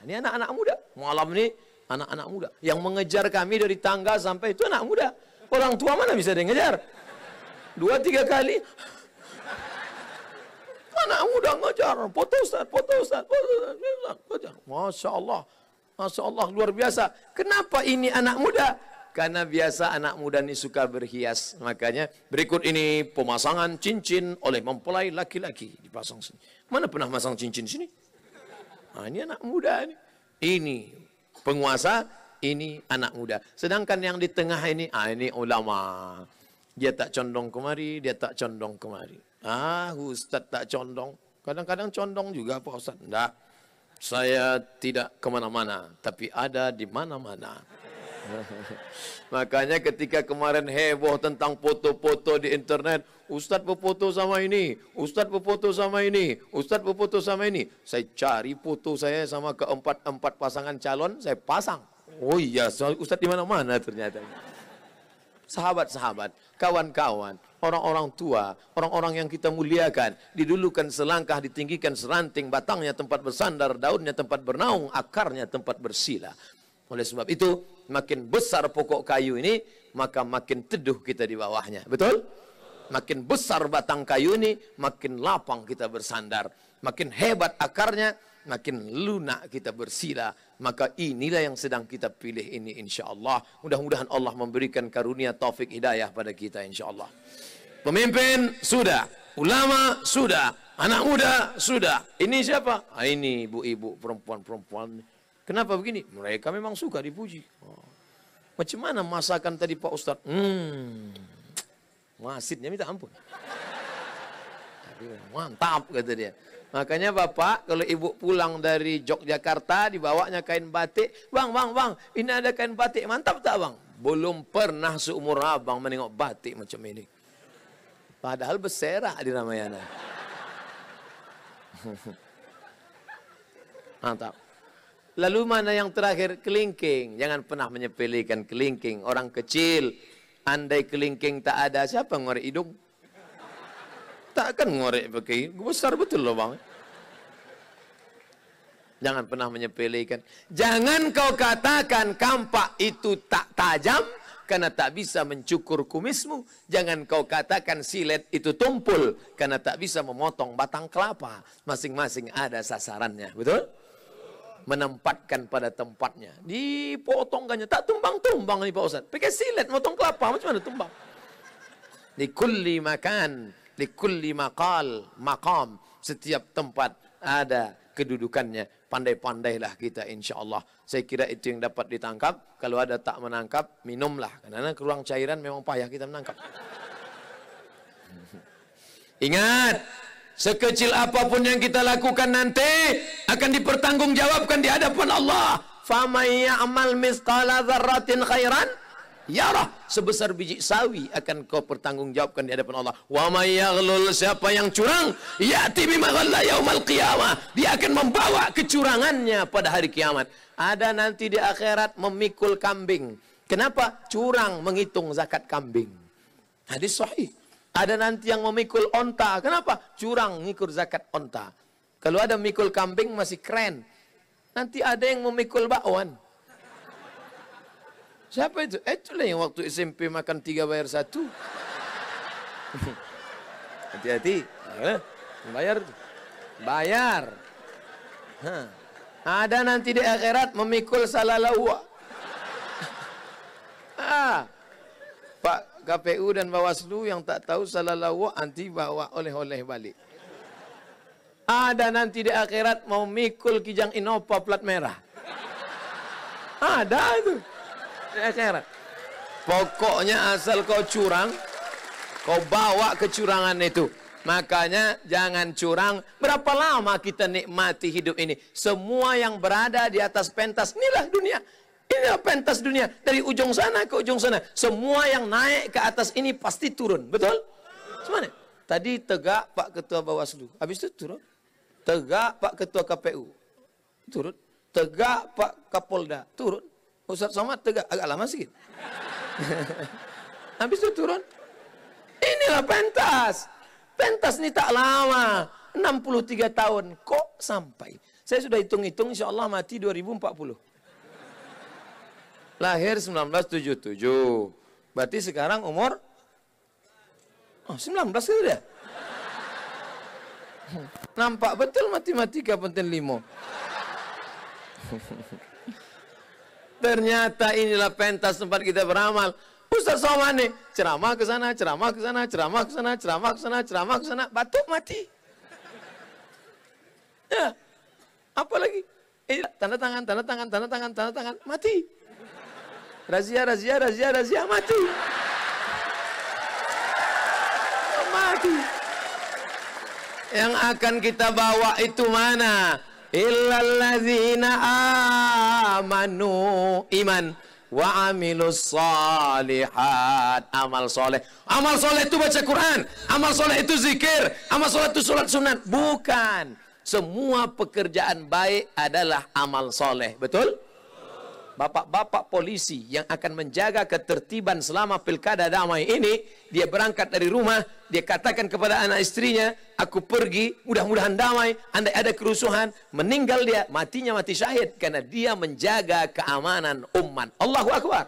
Ini anak-anak muda. Malam ini anak-anak muda yang mengejar kami dari tangga sampai itu anak muda. Orang tua mana bisa dia ngejar? Dua tiga kali. Anak muda ngejar, foto Ustaz, foto Ustaz, foto Ustaz, Masya Allah. Masya Allah luar biasa. Kenapa ini anak muda? Karena biasa anak muda ini suka berhias. Makanya berikut ini pemasangan cincin oleh mempelai laki-laki. Dipasang sini. Mana pernah masang cincin sini? Nah, ini anak muda ini. Ini penguasa, ini anak muda. Sedangkan yang di tengah ini, ah ini ulama. Dia tak condong kemari, dia tak condong kemari. Ah, Ustaz tak condong. Kadang-kadang condong juga Pak Ustaz. Tidak. Saya tidak kemana-mana, tapi ada di mana-mana. (laughs) Makanya ketika kemarin heboh tentang foto-foto di internet, Ustadz berfoto sama ini, Ustadz berfoto sama ini, Ustadz berfoto sama ini. Saya cari foto saya sama keempat-empat pasangan calon, saya pasang. Oh iya, Ustadz di mana-mana ternyata sahabat-sahabat, kawan-kawan, orang-orang tua, orang-orang yang kita muliakan, didulukan selangkah, ditinggikan seranting, batangnya tempat bersandar, daunnya tempat bernaung, akarnya tempat bersila. Oleh sebab itu, makin besar pokok kayu ini, maka makin teduh kita di bawahnya. Betul? Makin besar batang kayu ini, makin lapang kita bersandar. Makin hebat akarnya, makin lunak kita bersila. Maka inilah yang sedang kita pilih ini insya Allah. Mudah-mudahan Allah memberikan karunia taufik hidayah pada kita insya Allah. Pemimpin sudah, ulama sudah, anak muda sudah. Ini siapa? Ah, ini ibu-ibu, perempuan-perempuan. Kenapa begini? Mereka memang suka dipuji. Oh. Macam mana masakan tadi Pak Ustadz? Hmm, masitnya minta ampun. Mantap kata dia. Makanya bapak kalau ibu pulang dari Yogyakarta dibawanya kain batik. Bang, bang, bang ini ada kain batik. Mantap tak bang? Belum pernah seumur abang menengok batik macam ini. Padahal berserah di Ramayana. (laughs) Mantap. Lalu mana yang terakhir? Kelingking. Jangan pernah menyepelekan kelingking. Orang kecil. Andai kelingking tak ada, siapa ngorek hidung? takkan ngorek pakai besar betul loh bang jangan pernah menyepelekan jangan kau katakan kampak itu tak tajam karena tak bisa mencukur kumismu jangan kau katakan silet itu tumpul karena tak bisa memotong batang kelapa masing-masing ada sasarannya betul menempatkan pada tempatnya. Dipotongkannya. Tak tumbang-tumbang nih Pak Ustaz. Pakai silet motong kelapa. Macam mana tumbang? Di kulli makan likulli maqal maqam. Setiap tempat ada kedudukannya. Pandai-pandailah kita insyaallah. Saya kira itu yang dapat ditangkap. Kalau ada tak menangkap minumlah. Karena kurang cairan memang payah kita menangkap. (laughs) Ingat sekecil apapun yang kita lakukan nanti akan dipertanggungjawabkan di hadapan Allah. Faman ya'mal misqala dzarratin khairan yarah. Sebesar biji sawi akan kau pertanggungjawabkan di hadapan Allah. Wa may yaghlul siapa yang curang ya'ti bima ghalla yaumal qiyamah. Dia akan membawa kecurangannya pada hari kiamat. Ada nanti di akhirat memikul kambing. Kenapa? Curang menghitung zakat kambing. Hadis sahih ada nanti yang memikul onta kenapa curang mengikul zakat onta kalau ada memikul kambing masih keren nanti ada yang memikul bakwan Siapa itu? Itulah yang waktu SMP makan tiga bayar satu. (laughs) Hati-hati. Eh, bayar. Bayar. Ada nanti di akhirat memikul salah lawa. (laughs) ah. KPU dan Bawaslu yang tak tahu salah lawa nanti bawa oleh-oleh balik. Ada nanti di akhirat mau mikul kijang Innova plat merah. Ada itu. Di akhirat. Pokoknya asal kau curang, kau bawa kecurangan itu. Makanya jangan curang. Berapa lama kita nikmati hidup ini? Semua yang berada di atas pentas, inilah dunia. Inilah pentas dunia. Dari ujung sana ke ujung sana. Semua yang naik ke atas ini pasti turun. Betul? Semuanya. Tadi tegak Pak Ketua Bawaslu. Habis itu turun. Tegak Pak Ketua KPU. Turun. Tegak Pak Kapolda. Turun. Ustaz Somad tegak. Agak lama sedikit. (laughs) Habis itu turun. Inilah pentas. Pentas ini tak lama. 63 tahun. Kok sampai? Saya sudah hitung-hitung insya Allah mati 2040. Lahir 1977. Berarti sekarang umur Oh, 19 itu dia. Nampak betul matematika penting limo. Ternyata inilah pentas tempat kita beramal. Ustaz Somad nih, ceramah ke sana, ceramah ke sana, ceramah ke sana, ceramah ke sana, ceramah ke sana, batuk mati. Ya. Apa lagi? Eh, tanda tangan, tanda tangan, tanda tangan, tanda tangan, mati. Razia, razia, razia, razia, mati. Mati. Yang akan kita bawa itu mana? Illalladzina amanu iman wa amilus salihat amal soleh amal soleh itu baca Quran amal soleh itu zikir amal soleh itu sholat sunat bukan semua pekerjaan baik adalah amal soleh betul bapak-bapak polisi yang akan menjaga ketertiban selama pilkada damai ini, dia berangkat dari rumah, dia katakan kepada anak istrinya, aku pergi, mudah-mudahan damai, andai ada kerusuhan, meninggal dia, matinya mati syahid, karena dia menjaga keamanan umat. Allahu Akbar.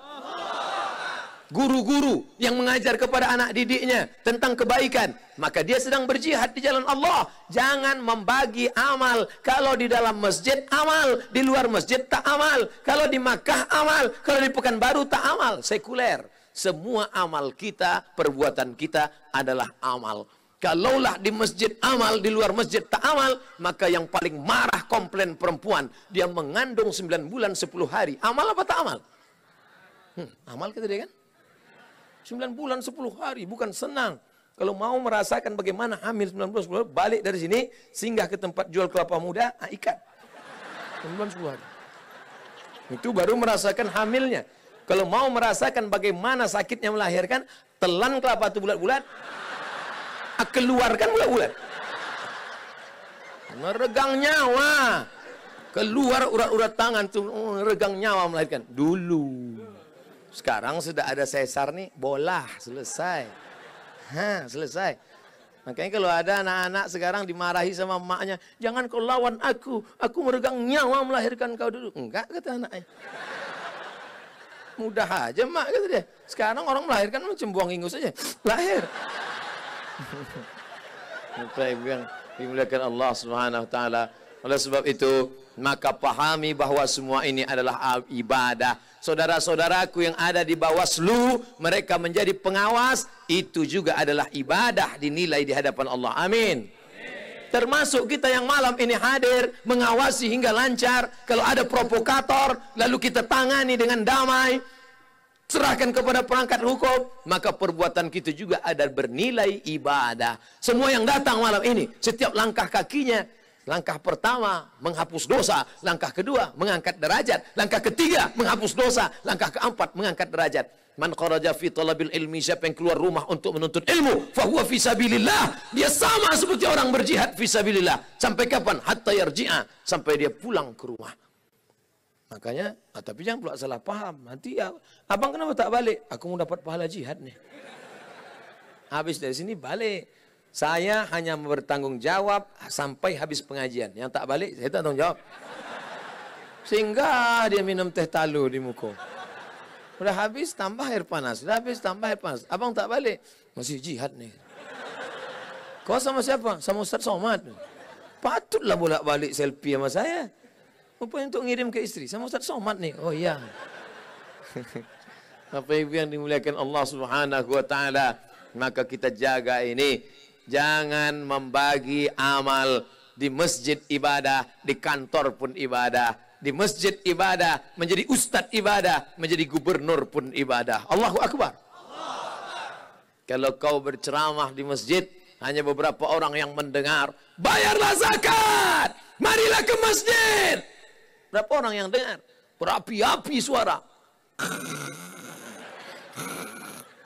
Guru-guru yang mengajar kepada anak didiknya tentang kebaikan, maka dia sedang berjihad di jalan Allah. Jangan membagi amal. Kalau di dalam masjid amal, di luar masjid tak amal. Kalau di Makkah amal, kalau di Pekanbaru tak amal. Sekuler. Semua amal kita, perbuatan kita adalah amal. Kalaulah di masjid amal, di luar masjid tak amal, maka yang paling marah komplain perempuan, dia mengandung 9 bulan 10 hari. Amal apa tak amal? Hmm, amal kata dia kan? 9 bulan 10 hari, bukan senang. Kalau mau merasakan bagaimana hamil 9 bulan 10 hari, balik dari sini, singgah ke tempat jual kelapa muda, ah, ikat. 9 bulan 10 hari. Itu baru merasakan hamilnya. Kalau mau merasakan bagaimana sakitnya melahirkan, telan kelapa itu bulat-bulat, ah, keluarkan bulat-bulat. Meregang nyawa. Keluar urat-urat tangan tuh, oh, regang nyawa melahirkan. Dulu. Sekarang sudah ada sesar nih, bola selesai. Hah, selesai. Makanya kalau ada anak-anak sekarang dimarahi sama emaknya, jangan kau lawan aku, aku meregang nyawa melahirkan kau dulu. Enggak, kata anaknya. Mudah aja mak, kata dia. Sekarang orang melahirkan macam buang ingus saja. Lahir. (laughs) Yang dimuliakan Allah Subhanahu wa taala. Oleh sebab itu, maka pahami bahwa semua ini adalah ibadah. Saudara-saudaraku yang ada di bawah selu, mereka menjadi pengawas, itu juga adalah ibadah dinilai di hadapan Allah. Amin. Termasuk kita yang malam ini hadir, mengawasi hingga lancar. Kalau ada provokator, lalu kita tangani dengan damai. Serahkan kepada perangkat hukum, maka perbuatan kita juga ada bernilai ibadah. Semua yang datang malam ini, setiap langkah kakinya Langkah pertama menghapus dosa, langkah kedua mengangkat derajat, langkah ketiga menghapus dosa, langkah keempat mengangkat derajat. Man kharaja fi talabil ilmi siapa yang keluar rumah untuk menuntut ilmu, fahuwa fi sabilillah. Dia sama seperti orang berjihad fi sabilillah. Sampai kapan? Hatta yarji'a, sampai dia pulang ke rumah. Makanya, ah, tapi jangan pula salah paham. Nanti ya, abang kenapa tak balik? Aku mau dapat pahala jihad nih. Habis dari sini balik. Saya hanya bertanggung jawab sampai habis pengajian. Yang tak balik, saya tak tanggung jawab. Sehingga dia minum teh talu di muka. Udah habis tambah air panas. Udah habis tambah air panas. Abang tak balik. Masih jihad nih. Kau sama siapa? Sama Ustaz Somad. Patutlah bolak-balik selfie sama saya. Rupanya untuk ngirim ke istri. Sama Ustaz Somad nih. Oh iya. (laughs) Apa ibu yang dimuliakan Allah subhanahu wa ta'ala. Maka kita jaga ini. Jangan membagi amal di masjid ibadah, di kantor pun ibadah, di masjid ibadah, menjadi ustadz ibadah, menjadi gubernur pun ibadah. Allahu Akbar. Kalau kau berceramah di masjid, hanya beberapa orang yang mendengar, bayarlah zakat, marilah ke masjid. Berapa orang yang dengar? Berapi-api suara.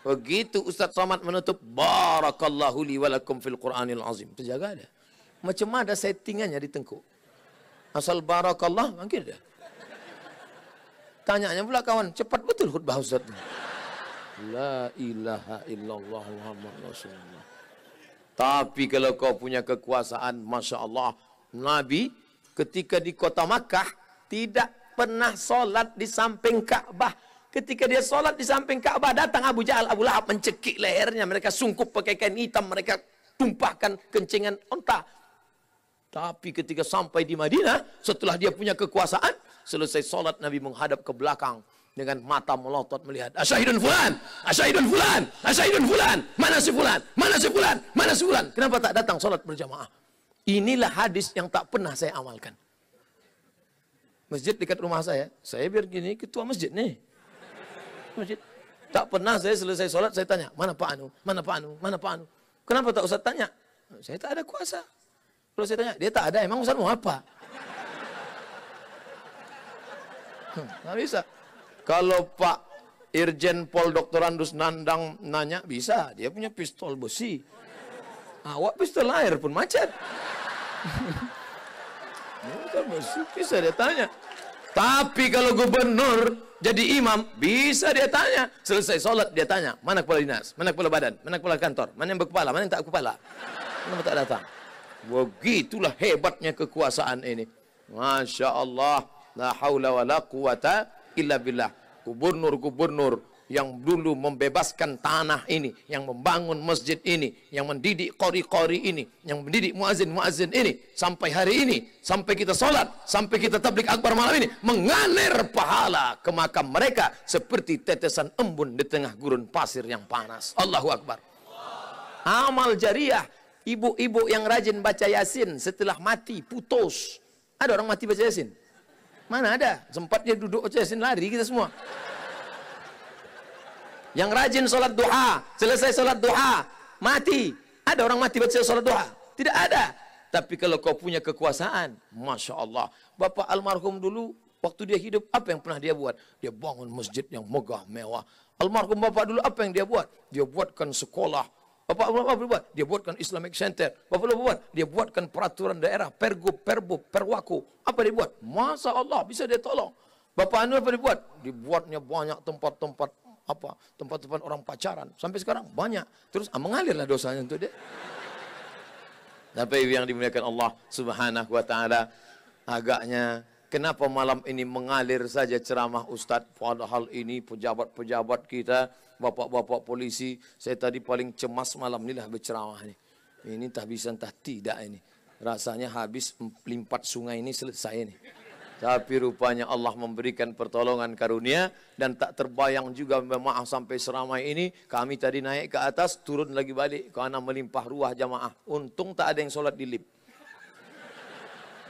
Begitu Ustaz Somad menutup, Barakallahu li walakum fil Quranil Azim. Terjaga ada. Macam ada settingannya di tengkuk. Asal barakallah, mungkin dia. Tanyanya pula kawan, cepat betul khutbah Ustaz. La ilaha illallah Muhammad Rasulullah. Tapi kalau kau punya kekuasaan, Masya Allah, Nabi ketika di kota Makkah tidak pernah solat di samping Ka'bah. Ketika dia solat di samping Ka'bah, datang Abu Jahal, Abu Lahab mencekik lehernya. Mereka sungkup pakai kain hitam, mereka tumpahkan kencengan onta. Tapi ketika sampai di Madinah, setelah dia punya kekuasaan, selesai solat Nabi menghadap ke belakang dengan mata melotot melihat asyahidun fulan, asyahidun fulan, asyahidun fulan, mana si fulan, mana si fulan, mana si fulan. Kenapa tak datang solat berjamaah? Inilah hadis yang tak pernah saya amalkan. Masjid dekat rumah saya, saya biar gini ketua masjid nih. Masjid. Tak pernah saya selesai solat saya tanya, mana Pak Anu, mana Pak Anu, mana Pak Anu. Kenapa tak usah tanya? Saya tak ada kuasa. Kalau saya tanya, dia tak ada, emang Ustaz mau apa? (laughs) Hmm, nggak bisa. Kalau Pak Irjen Pol Dr. Andus Nandang nanya, bisa. Dia punya pistol besi. (laughs) Awak pistol air pun macet. (laughs) Pistol besi, bisa dia tanya. Tapi kalau gubernur jadi imam, bisa dia tanya. Selesai sholat dia tanya, mana kepala dinas, mana kepala badan, mana kepala kantor, mana yang berkepala, mana yang tak kepala. Kenapa tak datang? Begitulah hebatnya kekuasaan ini. Masya Allah. La hawla wa la quwata illa billah. Gubernur-gubernur yang dulu membebaskan tanah ini, yang membangun masjid ini, yang mendidik kori-kori ini, yang mendidik muazin-muazin ini, sampai hari ini, sampai kita sholat, sampai kita tablik akbar malam ini, mengalir pahala ke makam mereka seperti tetesan embun di tengah gurun pasir yang panas. Allahu Akbar. Amal jariah Ibu-ibu yang rajin baca Yasin setelah mati putus. Ada orang mati baca Yasin? Mana ada? Sempat dia duduk baca Yasin lari kita semua. Yang rajin sholat duha, selesai sholat duha, mati. Ada orang mati baca sholat duha? Tidak ada. Tapi kalau kau punya kekuasaan, Masya Allah. Bapak almarhum dulu, waktu dia hidup, apa yang pernah dia buat? Dia bangun masjid yang megah, mewah. Almarhum bapak dulu, apa yang dia buat? Dia buatkan sekolah, Bapak apa buat? Dia buatkan Islamic Center. Bapak apa buat? Dia buatkan peraturan daerah, pergub, perbub, perwaku. Apa dia buat? Masa Allah bisa dia tolong. Bapak Anu apa dia buat? Dibuatnya banyak tempat-tempat apa? Tempat-tempat orang pacaran. Sampai sekarang banyak. Terus ah, mengalirlah dosanya untuk dia. Tapi yang dimuliakan Allah Subhanahu wa taala agaknya Kenapa malam ini mengalir saja ceramah Ustadz Padahal ini pejabat-pejabat kita Bapak-bapak polisi Saya tadi paling cemas malam ini lah berceramah ini Ini tak bisa entah tidak ini Rasanya habis limpat sungai ini selesai ini tapi rupanya Allah memberikan pertolongan karunia dan tak terbayang juga maaf sampai seramai ini kami tadi naik ke atas turun lagi balik karena melimpah ruah jamaah. Untung tak ada yang sholat di lift.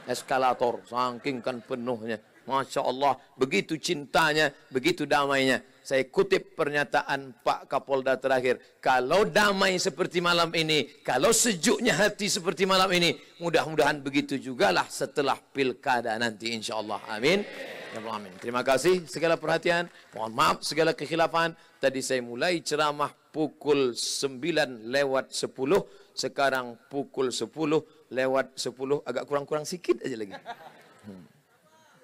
Eskalator saking kan penuhnya. Masya Allah begitu cintanya begitu damainya saya kutip pernyataan Pak Kapolda terakhir. Kalau damai seperti malam ini kalau sejuknya hati seperti malam ini mudah-mudahan begitu jugalah setelah pilkada nanti insya Allah amin. Ya amin. Terima kasih segala perhatian. Mohon maaf segala kekhilafan. Tadi saya mulai ceramah pukul 9 lewat 10 sekarang pukul 10 lewat 10 agak kurang-kurang sikit aja lagi. Hmm.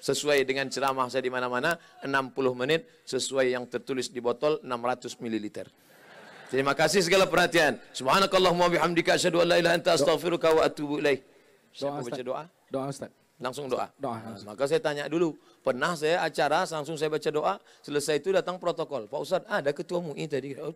Sesuai dengan ceramah saya di mana-mana 60 menit sesuai yang tertulis di botol 600 ml. Terima kasih segala perhatian. Subhanakallahumma bihamdika asyhadu an la ilaha anta astaghfiruka wa atubu ilaik. Siapa baca doa? Doa Ustaz. Langsung doa. Doa, Nah, maka saya tanya dulu, pernah saya acara langsung saya baca doa, selesai itu datang protokol. Pak Ustadz, ada ketua MUI tadi. Oh,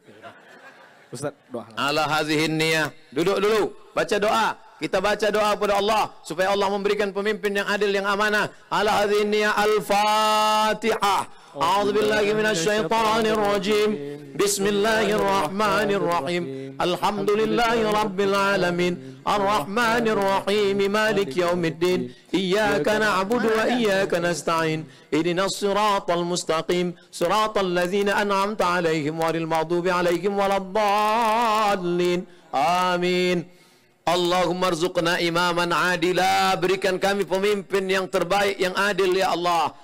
Ustaz, doa. Ala hazihin niyah. Duduk dulu, baca doa. Kita baca doa kepada Allah supaya Allah memberikan pemimpin yang adil yang amanah. Ala hadhihi al-Fatihah. A'udzu billahi minasyaitonir rajim. Bismillahirrahmanirrahim. Alhamdulillahi rabbil alamin. Ar-Rahmanir Rahim Malik Yawmiddin Iyyaka na'budu wa iyyaka nasta'in Ihdinas siratal mustaqim siratal ladzina an'amta 'alaihim ghairil maghdubi 'alaihim waladdallin Amin Allahumma rzuqna imaman adila. Berikan kami pemimpin yang terbaik Yang adil ya Allah.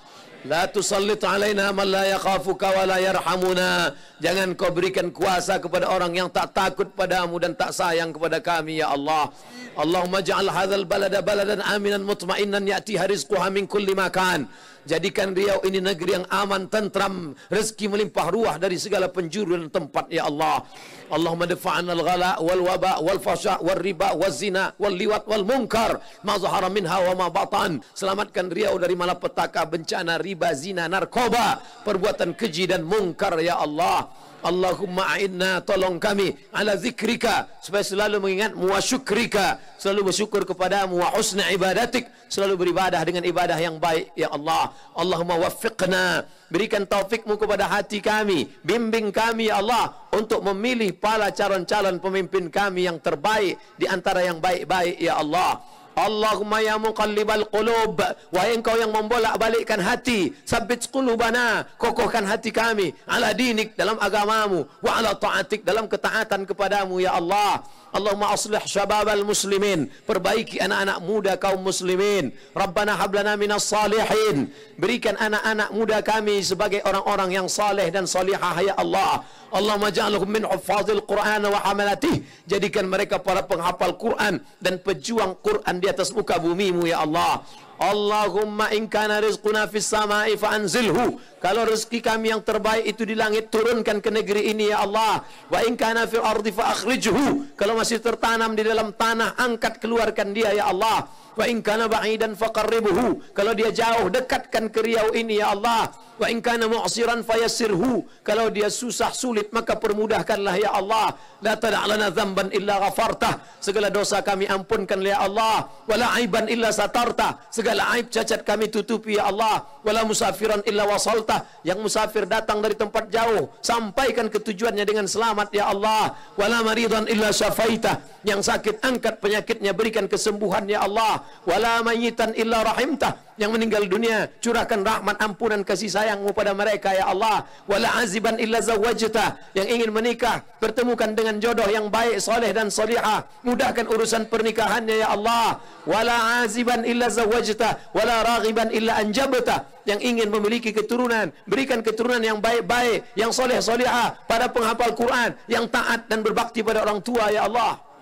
La tusallit alaina man la yakhafuka wa la yarhamuna. Jangan kau berikan kuasa kepada orang yang tak takut padamu dan tak sayang kepada kami ya Allah. Allahumma ja'al hadzal balada baladan aminan mutmainnan ya'tiha rizquha min kulli makan. Jadikan Riau ini negeri yang aman, tentram, rezeki melimpah ruah dari segala penjuru dan tempat ya Allah. Allahumma dafa'an al-ghala wal waba wal fasha wal riba wal zina wal liwat wal munkar ma zahara minha wa ma batan. Selamatkan Riau dari malapetaka, bencana, riba, zina, narkoba, perbuatan keji dan mungkar ya Allah. Allahumma a'inna tolong kami. Ala zikrika. Supaya selalu mengingatmu wa syukrika. Selalu bersyukur kepadamu. Wa husna ibadatik. Selalu beribadah dengan ibadah yang baik ya Allah. Allahumma waffiqna berikan taufikmu kepada hati kami. Bimbing kami ya Allah untuk memilih para calon-calon pemimpin kami yang terbaik di antara yang baik-baik ya Allah. Allahumma ya muqallibal qulub. Wahai engkau yang membolak-balikkan hati Sabit qulubana. Kokohkan hati kami Ala dinik dalam agamamu. Wa ala ta'atik dalam ketaatan kepadamu Ya Allah Allahumma aslih syababal muslimin Perbaiki anak-anak muda kaum muslimin. Rabbana hablana minas salihin. Berikan anak-anak muda kami Sebagai orang-orang yang saleh dan salihah Ya Allah. Allahumma ja'alhum min hufazil Qur'an wa hamalatih Jadikan mereka para penghafal Quran Dan pejuang Quran di atas muka bumimu ya Allah Allahumma in kana rizquna fis sama'i fa'anzilhu kalau rezeki kami yang terbaik itu di langit turunkan ke negeri ini ya Allah. Wa in kana fil ardi fa akhrijhu kalau masih tertanam di dalam tanah angkat keluarkan dia ya Allah wa in kana ba'idan faqarribhu kalau dia jauh dekatkan ke Riau ini ya Allah. Wa in kana mu'siran fayassirhu kalau dia susah sulit maka permudahkanlah ya Allah. La tada' lana dhanban illa ghafartah. Segala dosa kami ampunkan ya Allah. Wala aiban illa satarta segala aib cacat kami tutupi ya Allah. Wala musafiran illa wasalta yang musafir datang dari tempat jauh sampaikan ketujuannya dengan selamat ya Allah. Wala maridan illa syafaita yang sakit angkat penyakitnya berikan kesembuhan ya Allah wala mayitan illa rahimtah yang meninggal dunia curahkan rahmat ampunan kasih sayangmu pada mereka ya Allah. Wala aziban illa zawajta yang ingin menikah pertemukan dengan jodoh yang baik soleh dan solihah. Mudahkan urusan pernikahannya ya Allah. Wala aziban illa zawajta wala raghiban illa anjabta. Yang ingin memiliki keturunan berikan keturunan yang baik-baik yang soleh solihah pada penghafal Quran yang taat dan berbakti pada orang tua ya Allah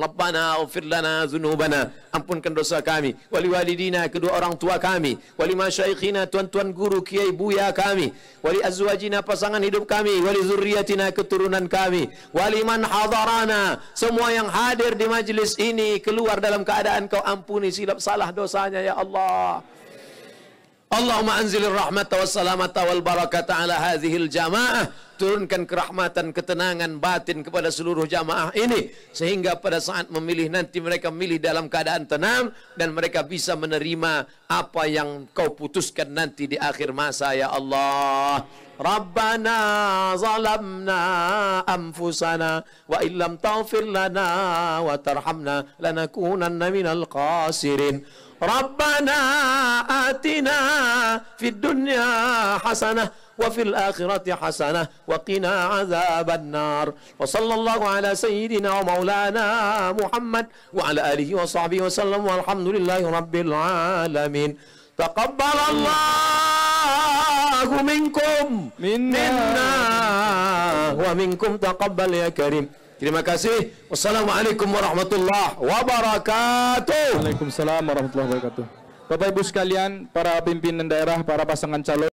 Rabbana ufir lana zunubana. Ampunkan dosa kami. Wali walidina kedua orang tua kami. Wali masyaikhina tuan-tuan guru kiai buya kami. Wali azwajina pasangan hidup kami. Wali zurriyatina keturunan kami. Wali man hadarana Semua yang hadir di majlis ini Keluar dalam keadaan kau ampuni silap salah dosanya ya Allah Allahumma anzilir rahmata wassalamata wal barakata ala hadhil jamaah. Turunkan kerahmatan ketenangan batin kepada seluruh jamaah ini sehingga pada saat memilih nanti mereka memilih dalam keadaan tenang dan mereka bisa menerima apa yang kau putuskan nanti di akhir masa ya Allah. Rabbana zalamna anfusana wa illam taghfir lana wa tarhamna lanakunanna minal khasirin ربنا آتنا في الدنيا حسنة وفي الآخرة حسنة وقنا عذاب النار. وصلى الله على سيدنا ومولانا محمد وعلى آله وصحبه وسلم والحمد لله رب العالمين. تقبل الله منكم. منا. منا ومنكم. تقبل يا كريم. Terima kasih. Wassalamualaikum warahmatullahi wabarakatuh. Waalaikumsalam warahmatullahi wabarakatuh. Bapak Ibu sekalian, para pimpinan daerah, para pasangan calon